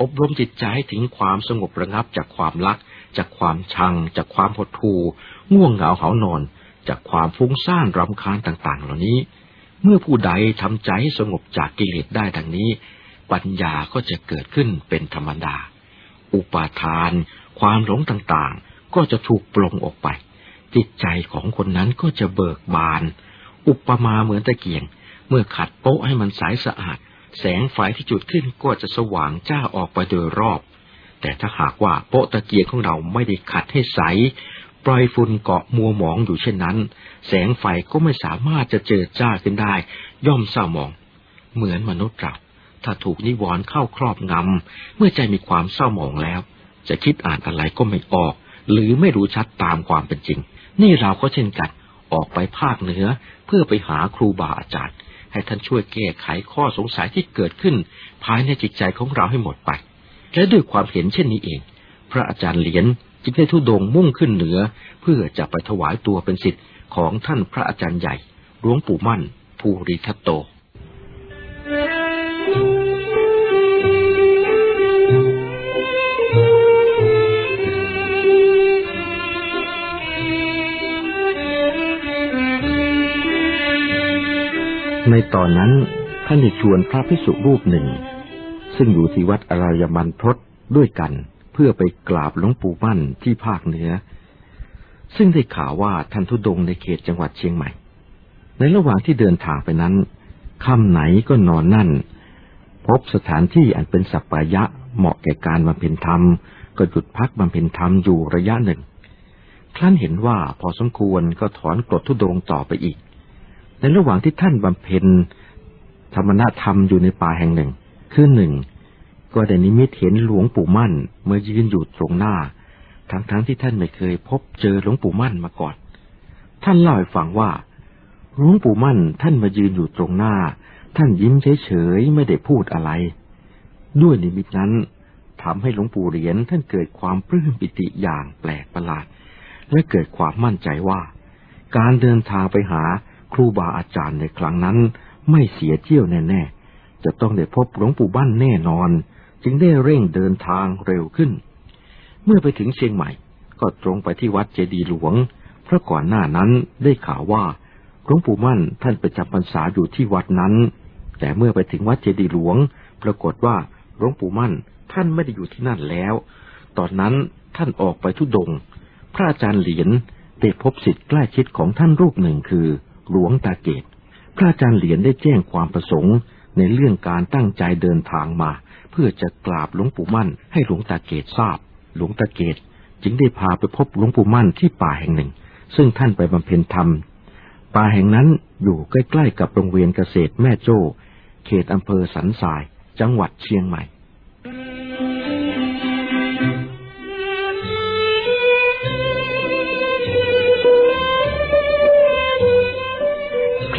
อบรมจิตใจให้ถึงความสงบระงับจากความรัก จากความชัง จากความหดหู่ง่วงเหงาเหานอน จากความฟุ้งซ่านรำคาญต่างๆ เหล่านี้ เมื่อผู้ใดทำใจให้สงบจากกิเลสได้ดังนี้ ปัญญาก็จะเกิดขึ้นเป็นธรรมดา อุปาทาน ความหลงต่างๆ ก็จะถูกปลงออกไป จิตใจของคนนั้นก็จะเบิกบาน อุปมาเหมือนตะเกียง เมื่อขัดโป๊ะให้มันใสสะอาด แสงไฟที่จุดขึ้นก็จะสว่างจ้าออกไปโดยรอบ แต่ถ้าหากว่าโป๊ะตะเกียงของเราไม่ได้ขัดให้ใสปล่อยฝุ่นเกาะมัวหมองอยู่เช่นนั้น แสงไฟก็ไม่สามารถจะเจิดจ้าขึ้นได้ ย่อมเศร้าหมอง เหมือนมนุษย์เรา ถ้าถูกนิวรณ์เข้าครอบงำ เมื่อใจมีความเศร้าหมองแล้ว จะคิดอ่านอะไรก็ไม่ออก หรือไม่รู้ชัดตามความเป็นจริง นี่เราก็เช่นกัน ออกไปภาคเหนือเพื่อไปหาครูบาอาจารย์ ให้ท่านช่วยแก้ไขข้อสงสัยที่เกิดขึ้น ภายในจิตใจของเราให้หมดไป และด้วยความเห็นเช่นนี้เอง พระอาจารย์เหรียญจึงได้ทุดงมุ่งขึ้นเหนือ เพื่อจะไปถวายตัวเป็นสิทธิ์ของท่านพระอาจารย์ใหญ่หลวงปู่มั่นภูริทัตโต ตอนนั้นท่านได้ชวนพระภิกษุรูปหนึ่ง ซึ่งอยู่ที่วัดอรายมันทศด้วยกัน เพื่อไปกราบหลวงปู่มั่นที่ภาคเหนือ ซึ่งได้ข่าวว่าท่านทุดงในเขตจังหวัดเชียงใหม่ ในระหว่างที่เดินทางไปนั้นค่ำไหนก็นอนนั่น พบสถานที่อันเป็นสัปปายะเหมาะแก่การบำเพ็ญธรรม ก็หยุดพักบำเพ็ญธรรมอยู่ระยะหนึ่งครั้นเห็นว่าพอสมควรก็ถอนกรดทุดงต่อไปอีก ในระหว่างที่ท่านบำเพ็ญธรรมนาธรรมอยู่ในป่าแห่งหนึ่ง คือหนึ่งก็ได้นิมิตเห็นหลวงปู่มั่น เมื่อยืนอยู่ตรงหน้า ทั้งๆทที่ท่านไม่เคยพบเจอหลวงปู่มั่นมาก่อน ท่านเล่าให้ฟังว่าหลวงปู่มั่นท่านมายืนอยู่ตรงหน้า ท่านยิ้มเฉยๆไม่ได้พูดอะไร ด้วยนิมิตนั้นทำให้หลวงปู่เหรียญท่านเกิดความปลื้มปิติอย่างแปลกประหลาด และเกิดความมั่นใจว่า การเดินทางไปหา ครูบาอาจารย์ในครั้งนั้น ไม่เสียเที่ยวแน่ๆ จะต้องได้พบหลวงปู่บ้านแน่นอน จึงได้เร่งเดินทางเร็วขึ้น เมื่อไปถึงเชียงใหม่ ก็ตรงไปที่วัดเจดีหลวง เพราะก่อนหน้านั้นได้ข่าวว่าหลวงปู่มั่นท่านไปจำพรรษาอยู่ที่วัดนั้น แต่เมื่อไปถึงวัดเจดีหลวง ปรากฏว่าหลวงปู่มั่นท่านไม่ได้อยู่ที่นั่นแล้ว ตอนนั้นท่านออกไปทุดง พระอาจารย์เหรียญได้พบสิทธิ์ใกล้ชิดของท่านรูปหนึ่งคือ หลวงตาเกต พระอาจารย์เหรียญได้แจ้งความประสงค์ ในเรื่องการตั้งใจเดินทางมา เพื่อจะกราบหลวงปู่มั่นให้หลวงตาเกตทราบ หลวงตาเกตจึงได้พาไปพบหลวงปู่มั่นที่ป่าแห่งหนึ่ง ซึ่งท่านไปบำเพ็ญธรรม ป่าแห่งนั้นอยู่ใกล้ๆกับโรงเรียนเกษตรแม่โจ้ เขตอำเภอสันทราย จังหวัดเชียงใหม่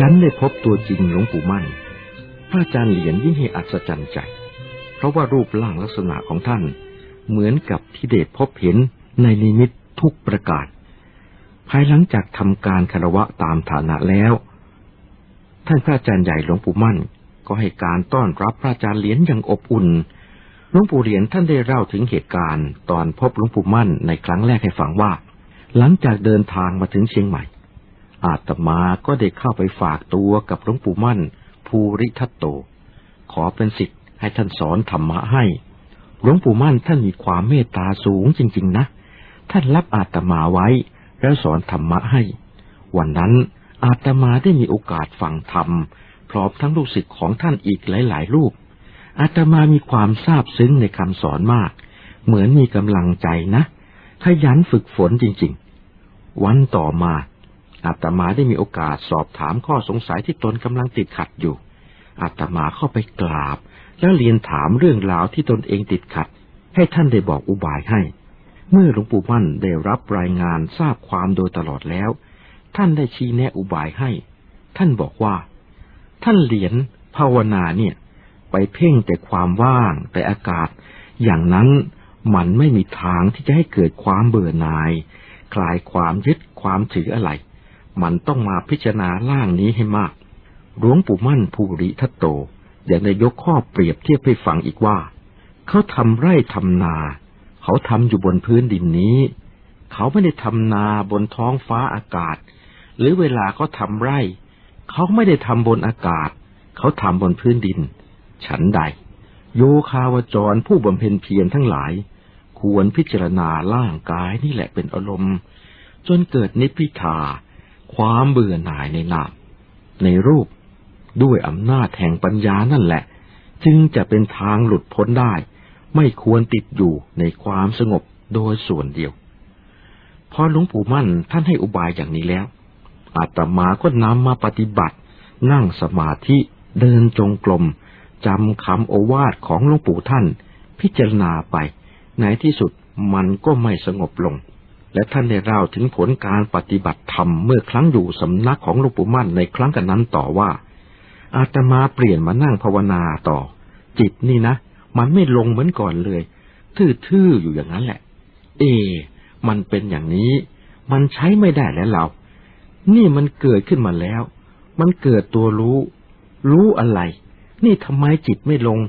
ครั้นได้พบตัวจริงหลวงปู่มั่น พระอาจารย์เหรียญยิ่งให้อัศจรรย์ใจ เพราะว่ารูปร่างลักษณะของท่าน เหมือนกับที่เดชพบเห็นในนิมิตทุกประกาศภายหลังจากทำการคารวะตามฐานะแล้ว ท่านพระอาจารย์ใหญ่หลวงปู่มั่น ก็ให้การต้อนรับพระอาจารย์เหรียญอย่างอบอุ่นหลวงปู่เหรียญท่านได้เล่าถึงเหตุการณ์ ตอนพบหลวงปู่มั่นในครั้งแรกให้ฟังว่า หลังจากเดินทางมาถึงเชียงใหม่ อาตมาก็ได้เข้าไปฝากตัวกับหลวงปู่มั่น ภูริทัตโต ขอเป็นสิทธิ์ให้ท่านสอนธรรมะให้ หลวงปู่มั่นท่านมีความเมตตาสูงจริง ๆ นะ ท่านรับอาตมาไว้แล้วสอนธรรมะให้ วันนั้นอาตมาได้มีโอกาสฟังธรรม พร้อมทั้งลูกศิษย์ของท่านอีกหลาย ๆ รูป อาตมามีความซาบซึ้งในคำสอนมาก เหมือนมีกำลังใจนะ ขยันฝึกฝนจริง ๆ วันต่อมา อาตมาได้มีโอกาสสอบถามข้อสงสัยที่ตนกำลังติดขัดอยู่ อาตมาเข้าไปกราบ แล้วเรียนถามเรื่องราวที่ตนเองติดขัด ให้ท่านได้บอกอุบายให้ เมื่อหลวงปู่มั่นได้รับรายงานทราบความโดยตลอดแล้ว ท่านได้ชี้แนะอุบายให้ ท่านบอกว่า ท่านเหรียญภาวนาเนี่ย ไปเพ่งแต่ความว่างแต่อากาศ อย่างนั้นมันไม่มีทางที่จะให้เกิดความเบื่อหน่าย คลายความยึดความถืออะไร มันต้องมาพิจารณาล่างนี้ให้มาก หลวงปู่มั่นภูริทัตโตยังได้ยกข้อเปรียบเทียบให้ฟังอีกว่า เขาทำไร่ทำนา เขาทำอยู่บนพื้นดินนี้ เขาไม่ได้ทำนาบนท้องฟ้าอากาศ หรือเวลาเขาทำไร่ เขาไม่ได้ทำบนอากาศ เขาทำบนพื้นดิน ฉันใด โยคาวจรผู้บำเพ็ญเพียรทั้งหลาย ควรพิจารณาล่างกายนี่แหละเป็นอารมณ์ จนเกิดนิพพิทา ความเบื่อหน่ายในนามในรูปด้วยอำนาจแห่งปัญญานั่นแหละ จึงจะเป็นทางหลุดพ้นได้ ไม่ควรติดอยู่ในความสงบโดยส่วนเดียว พอหลวงปู่มั่นท่านให้อุบายอย่างนี้แล้ว อาตมาก็นำมาปฏิบัติ นั่งสมาธิเดินจงกรมจำคำโอวาทของหลวงปู่ท่าน พิจารณาไป ในที่สุดมันก็ไม่สงบลง และท่านได้เล่าถึงผลการปฏิบัติธรรมเมื่อครั้งอยู่สำนักของหลวงปู่มั่นในครั้งกันนั้นต่อว่า อาตมาเปลี่ยนมานั่งภาวนาต่อ จิตนี่นะ มันไม่ลงเหมือนก่อนเลย ทื่อๆอยู่อย่างนั้นแหละ เอ มันเป็นอย่างนี้ มันใช้ไม่ได้แล้วเรา นี่มันเกิดขึ้นมาแล้ว มันเกิดตัวรู้ รู้อะไร นี่ทำไมจิตไม่ลง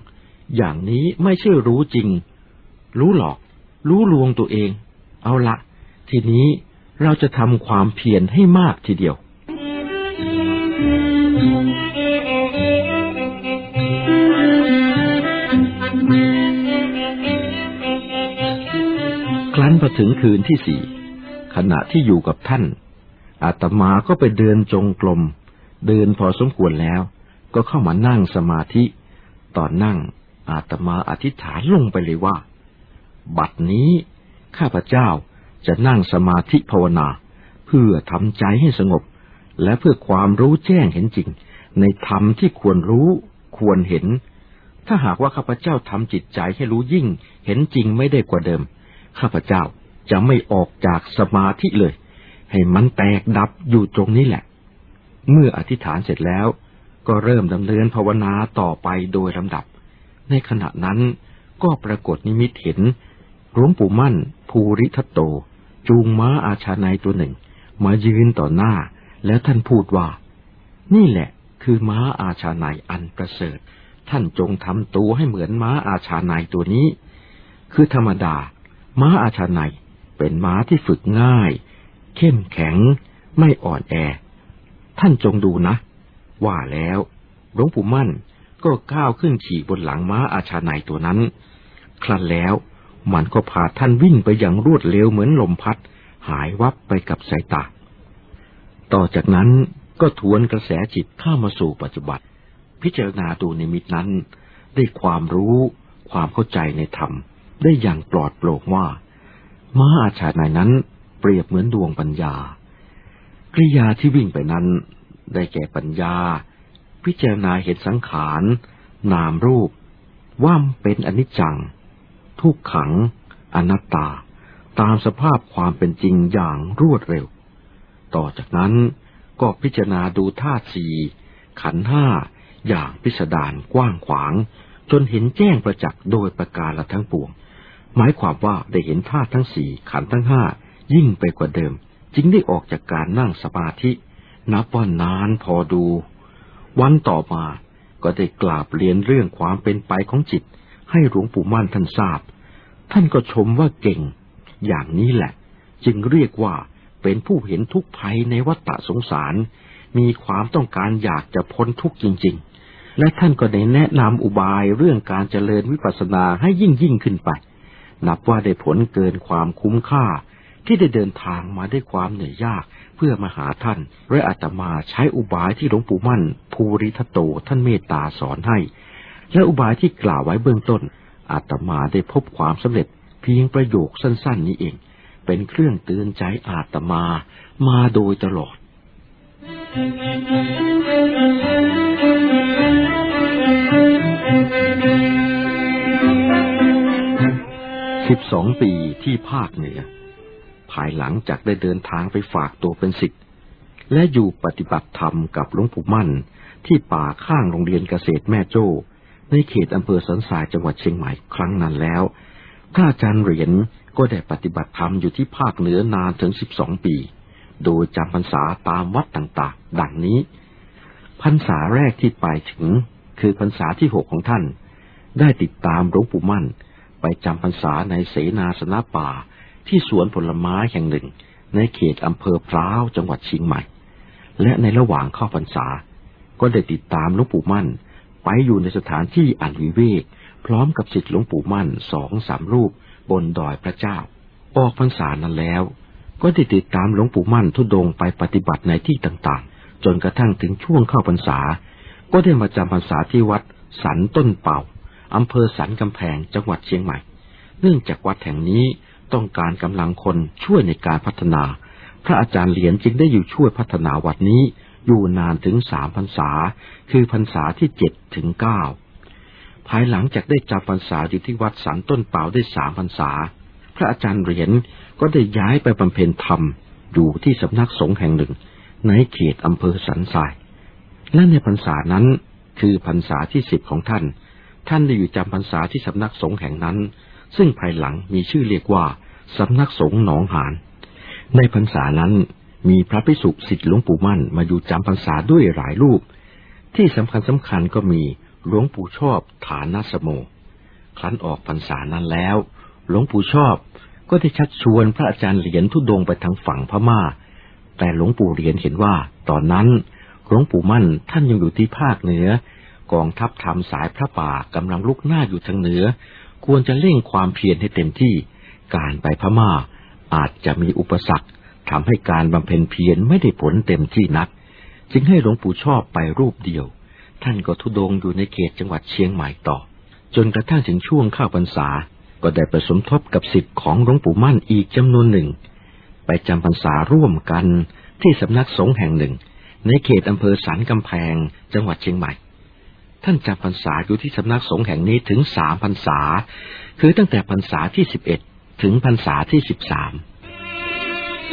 อย่างนี้ไม่ใช่รู้จริง รู้หลอก รู้ลวงตัวเอง เอาละ ทีนี้เราจะทำความเพียรให้มากทีเดียว ครั้นพอถึงคืนที่สี่ขณะที่อยู่กับท่าน อาตมาก็ไปเดินจงกรมเดินพอสมควรแล้ว ก็เข้ามานั่งสมาธิ ตอนนั่งอาตมาอธิษฐานลงไปเลยว่า บัดนี้ข้าพเจ้า จะนั่งสมาธิภาวนา เพื่อทำใจให้สงบ และเพื่อความรู้แจ้งเห็นจริง ในธรรมที่ควรรู้ควรเห็น ถ้าหากว่าข้าพเจ้าทำจิตใจให้รู้ยิ่ง เห็นจริงไม่ได้กว่าเดิม ข้าพเจ้าจะไม่ออกจากสมาธิเลย ให้มันแตกดับอยู่ตรงนี้แหละ เมื่ออธิษฐานเสร็จแล้ว ก็เริ่มดำเนินภาวนาต่อไปโดยลำดับ ในขณะนั้นก็ปรากฏนิมิตเห็นหลวงปู่มั่น ภูริทัตโต จูงม้าอาชาในตัวหนึ่ง มายืนต่อหน้า แล้วท่านพูดว่า นี่แหละคือม้าอาชาในอันประเสริฐ ท่านจงทำตัวให้เหมือนม้าอาชาในตัวนี้ คือธรรมดา ม้าอาชาในเป็นม้าที่ฝึกง่าย เข้มแข็ง ไม่อ่อนแอ ท่านจงดูนะ ว่าแล้วหลวงปู่มั่นก็ก้าวขึ้นขี่บนหลังม้าอาชาในตัวนั้น ครั้นแล้ว มันก็พาท่านวิ่งไปอย่างรวดเร็วเหมือนลมพัด หายวับไปกับสายตา ต่อจากนั้นก็ทวนกระแสจิตเข้ามาสู่ปัจจุบันพิจารณาดูนิมิตนั้น ได้ความรู้ ความเข้าใจในธรรม ได้อย่างปลอดโปร่งว่าม้าอาชาในนั้นเปรียบเหมือนดวงปัญญา กริยาที่วิ่งไปนั้น ได้แก่ปัญญา พิจารณาเห็นสังขาร นามรูป ว่ามเป็นอนิจจัง ทุกขัง อนัตตา ตามสภาพความเป็นจริงอย่างรวดเร็ว ต่อจากนั้นก็พิจารณาดูธาตุสี่ขันห้าอย่างพิสดารกว้างขวาง จนเห็นแจ้งประจักษ์โดยประการละทั้งปวง หมายความว่าได้เห็นธาตุทั้งสี่ขันทั้งห้ายิ่งไปกว่าเดิม จึงได้ออกจากการนั่งสมาธินับว่านานพอดู วันต่อมาก็ได้กราบเรียนเรื่องความเป็นไปของจิต ให้หลวงปู่มั่นท่านทราบ ท่านก็ชมว่าเก่ง อย่างนี้แหละ จึงเรียกว่าเป็นผู้เห็นทุกภัยในวัฏสงสาร มีความต้องการอยากจะพ้นทุกข์จริง ๆ และท่านก็ได้แนะนำอุบายเรื่องการเจริญวิปัสสนาให้ยิ่งยิ่งขึ้นไป นับว่าได้ผลเกินความคุ้มค่าที่ได้เดินทางมาด้วยความเหนื่อยยากเพื่อมาหาท่านและอาตมาใช้อุบายที่หลวงปู่มั่น ภูริทัตโตท่านเมตตาสอนให้ และอุบายที่กล่าวไว้เบื้องต้น อาตมาได้พบความสำเร็จเพียงประโยคสั้น ๆ นี้เอง เป็นเครื่องเตือนใจอาตมามาโดยตลอด สิบสองปีที่ภาคเหนือ ภายหลังจากได้เดินทางไปฝากตัวเป็นศิษย์และอยู่ปฏิบัติธรรมกับหลวงปู่มั่นที่ป่าข้างโรงเรียนเกษตรแม่โจ้ ในเขตอำเภอสันทรายจังหวัดเชียงใหม่ครั้งนั้นแล้วพระอาจารย์เหรียญก็ได้ปฏิบัติธรรมอยู่ที่ภาคเหนือนานถึงสิบสองปี โดยจำพรรษาตามวัดต่างๆ ดังนี้ พรรษาแรกที่ไปถึง คือพรรษาที่หกของท่าน ได้ติดตามหลวงปู่มั่น ไปจำพรรษาในเสนาสนะป่าที่สวนผลไม้แห่งหนึ่ง ในเขตอำเภอพร้าวจังหวัดเชียงใหม่ และในระหว่างเข้าพรรษา ก็ได้ติดตามหลวงปู่มั่น ไปอยู่ในสถานที่อันวิเวก พร้อมกับสิทธิหลวงปู่มั่นสองสามรูปบนดอยพระเจ้า ออกพรรษานั้นแล้ว ก็ได้ติดตามหลวงปู่มั่นทุดงไปปฏิบัติในที่ต่างๆ จนกระทั่งถึงช่วงเข้าพรรษา ก็ได้มาจำพรรษาที่วัดสันต้นเป่าอำเภอสันกำแพงจังหวัดเชียงใหม่ เนื่องจากวัดแห่งนี้ต้องการกำลังคนช่วยในการพัฒนา พระอาจารย์เหรียญจึงได้อยู่ช่วยพัฒนาวัดนี้ อยู่นานถึงสามพรรษา คือพรรษาที่เจ็ดถึงเก้าภายหลังจากได้จำพรรษาอยู่ที่วัดสันต้นเป่าได้สามพรรษา พระอาจารย์เหรียญก็ได้ย้ายไปบำเพ็ญธรรม อยู่ที่สำนักสงฆ์แห่งหนึ่ง ในเขตอำเภอสันทราย และในพรรษานั้นคือพรรษาที่สิบของท่าน ท่านได้อยู่จำพรรษาที่สำนักสงฆ์แห่งนั้น ซึ่งภายหลังมีชื่อเรียกว่าสำนักสงฆ์หนองหาน ในพรรษานั้น มีพระภิกษุสิทธิหลวงปู่มั่นมาอยู่จำพรรษาด้วยหลายรูป ที่สำคัญสำคัญก็มีหลวงปู่ชอบฐานสโม ครั้นออกพรรษานั้นแล้ว หลวงปู่ชอบก็ได้ชักชวนพระอาจารย์เหรียญทุดงไปทางฝั่งพม่า แต่หลวงปู่เหรียญเห็นว่า ตอนนั้นหลวงปู่มั่นท่านยังอยู่ที่ภาคเหนือกองทัพทำสายพระป่ากำลังลุกหน้าอยู่ทางเหนือ ควรจะเร่งความเพียรให้เต็มที่ การไปพม่าอาจจะมีอุปสรรค ทำให้การบำเพ็ญเพียรไม่ได้ผลเต็มที่นัก จึงให้หลวงปู่ชอบไปรูปเดียว ท่านก็ทุดงอยู่ในเขตจังหวัดเชียงใหม่ต่อ จนกระทั่งถึงช่วงเข้าพรรษา ก็ได้ไปสมทบกับสิทธิ์ของหลวงปู่มั่นอีกจำนวนหนึ่ง ไปจำพรรษาร่วมกันที่สำนักสงฆ์แห่งหนึ่ง ในเขตอำเภอสันกำแพง จังหวัดเชียงใหม่ ท่านจำพรรษาอยู่ที่สำนักสงฆ์แห่งนี้ถึงสามพรรษา คือตั้งแต่พรรษาที่สิบเอ็ดถึงพรรษาที่สิบสาม ภ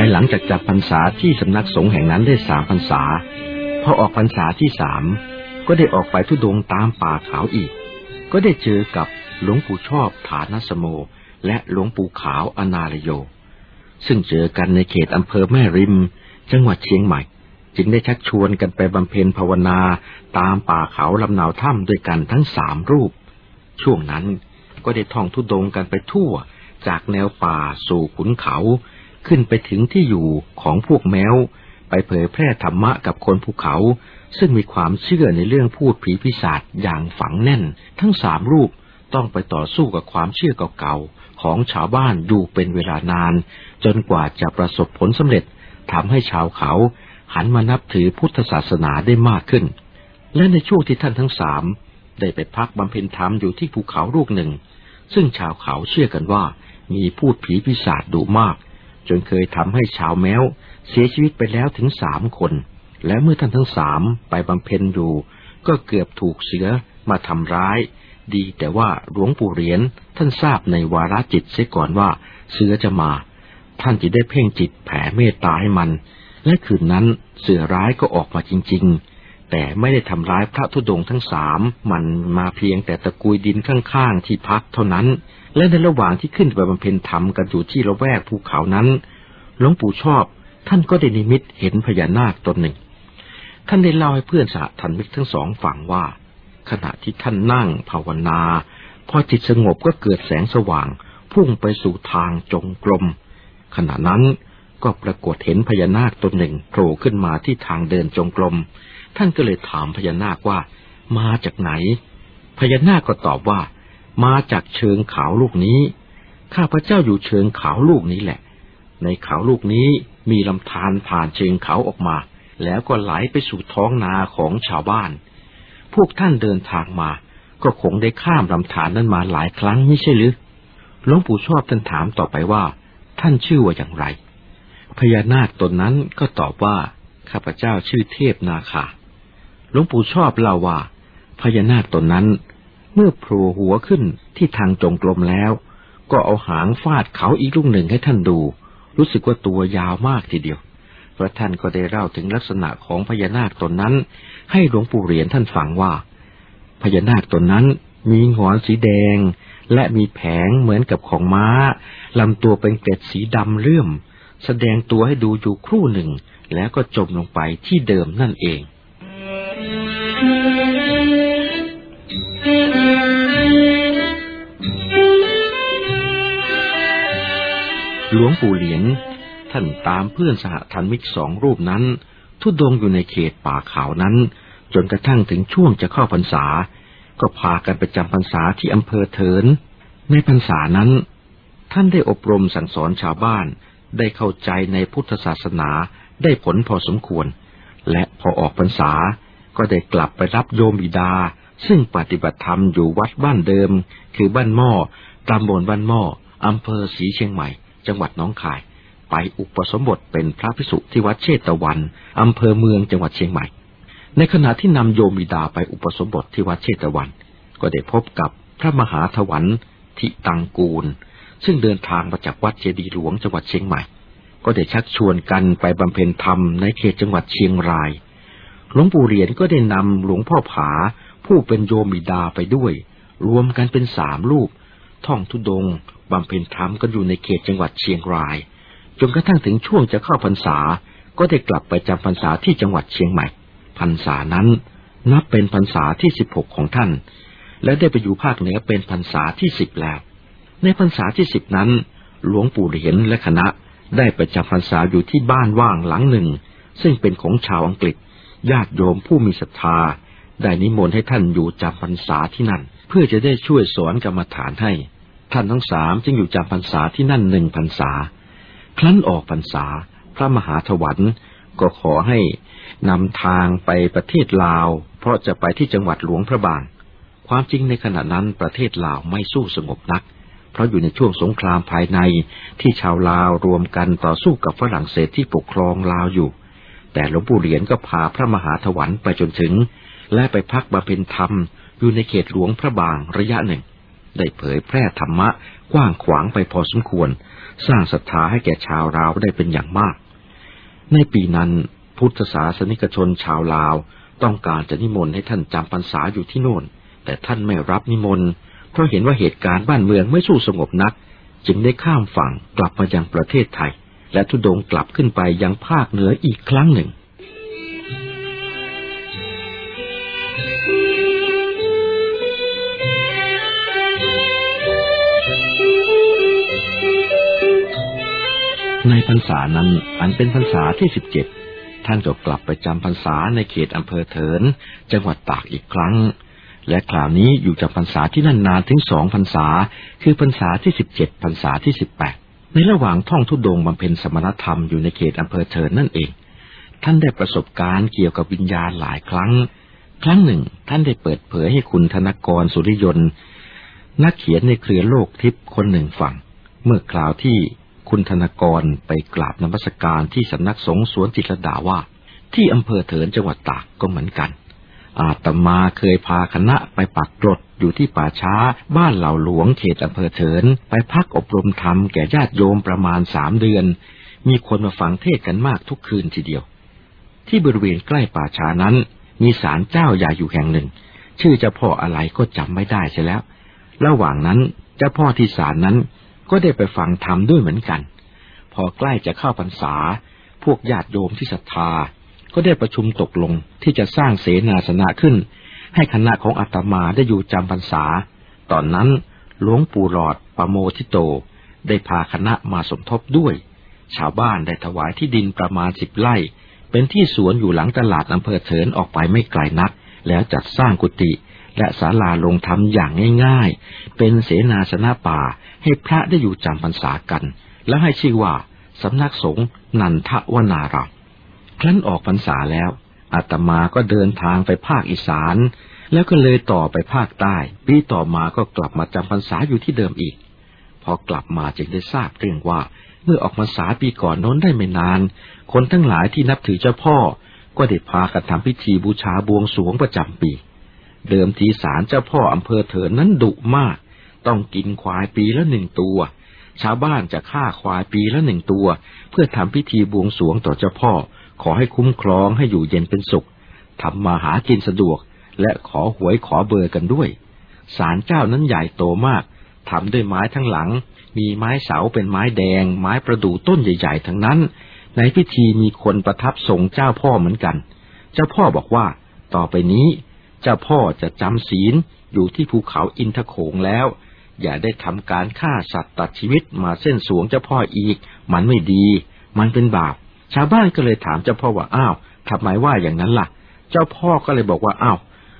ายหลังจากจับพรรษาที่สำนักสงฆ์แห่งนั้นได้สามพรรษา พอออกพรรษาที่สามก็ได้ออกไปทุดงตามป่าเขาอีก ก็ได้เจอกับหลวงปู่ชอบฐานสโม และหลวงปู่ขาวอนาลโย ซึ่งเจอกันในเขตอำเภอแม่ริม จังหวัดเชียงใหม่ จึงได้ชักชวนกันไปบำเพ็ญภาวนาตามป่าเขาลำนาวถ้ำด้วยกันทั้งสามรูป ช่วงนั้นก็ได้ท่องทุดงกันไปทั่ว จากแนวป่าสู่ขุนเขา ขึ้นไปถึงที่อยู่ของพวกแมว ไปเผยแพร่ธรรมะกับคนภูเขา ซึ่งมีความเชื่อในเรื่องพูดผีพิศาจอย่างฝังแน่น ทั้งสามรูปต้องไปต่อสู้กับความเชื่อเก่าๆ ของชาวบ้านอยู่เป็นเวลานาน จนกว่าจะประสบผลสำเร็จทำให้ชาวเขา หันมานับถือพุทธศาสนาได้มากขึ้น และในช่วงที่ท่านทั้งสามได้ไปพักบำเพ็ญธรรมอยู่ที่ภูเขาลูกหนึ่ง ซึ่งชาวเขาเชื่อกันว่ามีพูดผีพิศาจดุมาก จนเคยทำให้ชาวแมวเสียชีวิตไปแล้วถึงสามคน และเมื่อท่านทั้งสามไปบำเพ็ญอยู่ ก็เกือบถูกเสือมาทำร้าย ดีแต่ว่าหลวงปู่เหรียญท่านทราบในวาระจิตเสียก่อนว่าเสือจะมา ท่านจะได้เพ่งจิตแผ่เมตตาให้มัน และคืนนั้นเสือร้ายก็ออกมาจริง ๆ แต่ไม่ได้ทำร้ายพระธุดงค์ทั้งสาม มันมาเพียงแต่ตะกุยดินข้างๆ ที่พักเท่านั้น และในระหว่างที่ขึ้นไปบำเพ็ญธรรมกันอยู่ที่ละแวกภูเขานั้น หลวงปู่ชอบท่านก็ได้นิมิตเห็นพญานาคตนหนึ่ง ท่านได้เล่าให้เพื่อนสหธรรมิกทั้งสองฟังว่า ขณะที่ท่านนั่งภาวนา พอจิตสงบก็เกิดแสงสว่าง พุ่งไปสู่ทางจงกรมขณะนั้น ก็ปรากฏเห็นพญานาคตนหนึ่งโผล่ขึ้นมาที่ทางเดินจงกรม ท่านก็เลยถามพญานาคว่า มาจากไหน พญานาคก็ตอบว่า มาจากเชิงเขาลูกนี้ ข้าพระเจ้าอยู่เชิงเขาลูกนี้แหละ ในเขาลูกนี้มีลำธารผ่านเชิงเขาออกมา แล้วก็ไหลไปสู่ท้องนาของชาวบ้าน พวกท่านเดินทางมา ก็คงได้ข้ามลำธารนั้นมาหลายครั้งไม่ใช่หรือหลวงปู่ชอบท่านถามต่อไปว่า ท่านชื่อว่าอย่างไร พญานาคตนนั้นก็ตอบว่า ข้าพเจ้าชื่อเทพนาคาหลวงปู่ชอบเล่าว่า พญานาคตนนั้น เมื่อโผล่หัวขึ้นที่ทางจงกรมแล้ว ก็เอาหางฟาดเขาอีกลูกหนึ่งให้ท่านดู รู้สึกว่าตัวยาวมากทีเดียวพระท่านก็ได้เล่าถึงลักษณะของพญานาคตนนั้น ให้หลวงปู่เหรียญท่านฟังว่าพญานาคตนนั้นมีหงอนสีแดง และมีแผงเหมือนกับของม้าลำตัวเป็นเกล็ดสีดำเลื่อม แสดงตัวให้ดูอยู่ครู่หนึ่ง แล้วก็จมลงไปที่เดิมนั่นเองหลวงปู่เหลียงท่านตามเพื่อนสหธรรมิกสองรูปนั้น ทุดงอยู่ในเขตป่าเขานั้น จนกระทั่งถึงช่วงจะเข้าพรรษา ก็พากันไปจำพรรษาที่อำเภอเถิน ในพรรษานั้น ท่านได้อบรมสั่งสอนชาวบ้าน ได้เข้าใจในพุทธศาสนาได้ผลพอสมควร และพอออกพรรษาก็ได้กลับไปรับโยมบิดา ซึ่งปฏิบัติธรรมอยู่วัดบ้านเดิม คือบ้านหม้อตำบลบ้านหม้ออำเภอศรีเชียงใหม่ จังหวัดน้องคาย ไปอุปสมบทเป็นพระภิกษุที่วัดเชตวันอำเภอเมืองจังหวัดเชียงใหม่ ในขณะที่นำโยมบิดาไปอุปสมบทที่วัดเชตวัน ก็ได้พบกับพระมหาถวันทิตังกูล ซึ่งเดินทางมาจากวัดเจดีหลวงจังหวัดเชียงใหม่ ก็ได้ชักชวนกันไปบำเพ็ญธรรมในเขตจังหวัดเชียงราย หลวงปู่เหรียญก็ได้นำหลวงพ่อผา ผู้เป็นโยมิดาไปด้วย รวมกันเป็นสามรูป ท่องทุดงบำเพ็ญธรรมกันอยู่ในเขตจังหวัดเชียงราย จนกระทั่งถึงช่วงจะเข้าพรรษา ก็ได้กลับไปจำพรรษาที่จังหวัดเชียงใหม่ พรรษานั้น นับเป็นพรรษาที่สิบหกของท่าน และได้ไปอยู่ภาคเหนือเป็นพรรษาที่สิบแล้ว ในพรรษาที่สิบนั้น หลวงปู่เหรียญและคณะได้ไปจำพรรษาอยู่ที่บ้านว่างหลังหนึ่ง ซึ่งเป็นของชาวอังกฤษ ญาติโยมผู้มีศรัทธา ได้นิมนต์ให้ท่านอยู่จำพรรษาที่นั่น เพื่อจะได้ช่วยสอนกรรมฐานให้ ท่านทั้งสามจึงอยู่จำพรรษาที่นั่นหนึ่งพรรษา ครั้นออกพรรษา พระมหาถวันก็ขอให้นำทางไปประเทศลาว เพราะจะไปที่จังหวัดหลวงพระบาง ความจริงในขณะนั้นประเทศลาวไม่สู้สงบนัก เพราะอยู่ในช่วงสงครามภายในที่ชาวลาวรวมกันต่อสู้กับฝรั่งเศสที่ปกครองลาวอยู่ แต่หลวงปู่เหรียญก็พาพระมหาถวันไปจนถึง และไปพักบำเพ็ญธรรม อยู่ในเขตหลวงพระบางระยะหนึ่ง ได้เผยแพร่ธรรมะกว้างขวางไปพอสมควร สร้างศรัทธาให้แก่ชาวลาวได้เป็นอย่างมาก ในปีนั้นพุทธศาสนิกชนชาวลาวต้องการจะนิมนต์ให้ท่านจำพรรษาอยู่ที่โน่น แต่ท่านไม่รับนิมนต์ เพราะเห็นว่าเหตุการณ์บ้านเมืองไม่สู้สงบนัก จึงได้ข้ามฝั่งกลับมายังประเทศไทย และทุดงกลับขึ้นไปยังภาคเหนืออีกครั้งหนึ่งในพรรษานั้นอันเป็นพรรษาที่สิบเจ็ดท่านก็กลับไปจำพรรษาในเขตอำเภอเถิน จังหวัดตากอีกครั้ง และคราวนี้อยู่จำพรรษาที่นั่นนานถึงสองพรรษา คือพรรษาที่สิบเจ็ดพรรษาที่สิบแปดในระหว่างท่องทุดงบำเพ็ญสมณธรรมอยู่ในเขตอำเภอเถินนั่นเอง ท่านได้ประสบการณ์เกี่ยวกับวิญญาณหลายครั้ง ครั้งหนึ่ง ท่านได้เปิดเผยให้คุณธนกรสุริยนต์นักเขียนในเครือโลกทิพย์คนหนึ่งฟังเมื่อคราวที่คุณธนกรไปกราบนมัสการที่สำนักสงฆ์สวนจิตรดาว่า ที่อำเภอเถินจังหวัดตากก็เหมือนกัน อาตมาเคยพาคณะไปปักกรดอยู่ที่ป่าช้าบ้านเหล่าหลวงเขตอำเภอเถิน ไปพักอบรมธรรมแก่ญาติโยมประมาณสามเดือน มีคนมาฟังเทศกันมากทุกคืนทีเดียว ที่บริเวณใกล้ป่าช้านั้น มีศาลเจ้าใหญ่อยู่แห่งหนึ่ง ชื่อเจ้าพ่ออะไรก็จำไม่ได้ใช่แล้ว ระหว่างนั้นเจ้าพ่อที่ศาลนั้นก็ได้ไปฟังธรรมด้วยเหมือนกัน พอใกล้จะเข้าพรรษา พวกญาติโยมที่ศรัทธา ก็ได้ประชุมตกลงที่จะสร้างเสนาสนะขึ้น ให้คณะของอาตมาได้อยู่จำพรรษา ตอนนั้นหลวงปู่หลอดปโมทิโต ได้พาคณะมาสมทบด้วย ชาวบ้านได้ถวายที่ดินประมาณสิบไร่ เป็นที่สวนอยู่หลังตลาดอำเภอเถินออกไปไม่ไกลนัก แล้วจัดสร้างกุฏิและศาลาลงธรรมอย่างง่าย ๆ เป็นเสนาสนะป่าให้พระได้อยู่จำพรรษากัน และให้ชื่อว่าสำนักสงฆ์นันทวนาราม ครั้นออกพรรษาแล้วอาตมาก็เดินทางไปภาคอีสาน แล้วก็เลยต่อไปภาคใต้ ปีต่อมาก็กลับมาจำพรรษาอยู่ที่เดิมอีก พอกลับมาจึงได้ทราบเรื่องว่า เมื่อออกพรรษาปีก่อนน้นได้ไม่นาน คนทั้งหลายที่นับถือเจ้าพ่อ ก็ได้พากันทำพิธีบูชาบวงสรวงประจำปี เดิมทีศาลเจ้าพ่ออำเภอเถินนั้นดุมาก ต้องกินควายปีละหนึ่งตัว ชาวบ้านจะฆ่าควายปีละหนึ่งตัว เพื่อทำพิธีบวงสรวงต่อเจ้าพ่อ ขอให้คุ้มครองให้อยู่เย็นเป็นสุขทำมาหากินสะดวก และขอหวยขอเบอร์กันด้วย ศาลเจ้านั้นใหญ่โตมากทำด้วยไม้ทั้งหลัง มีไม้เสาเป็นไม้แดง ไม้ประดู่ต้นใหญ่ๆ ทั้งนั้น ในพิธีมีคนประทับทรงเจ้าพ่อเหมือนกัน เจ้าพ่อบอกว่า ต่อไปนี้ เจ้าพ่อจะจำศีลอยู่ที่ภูเขาอินทโขงแล้ว อย่าได้ทำการฆ่าสัตว์ตัดชีวิตมาเส้นสวงเจ้าพ่ออีก มันไม่ดี มันเป็นบาป ชาวบ้านก็เลยถามเจ้าพ่อว่าอ้าวทำไมว่าอย่างนั้นล่ะ เจ้าพ่อก็เลยบอกว่าอ้าว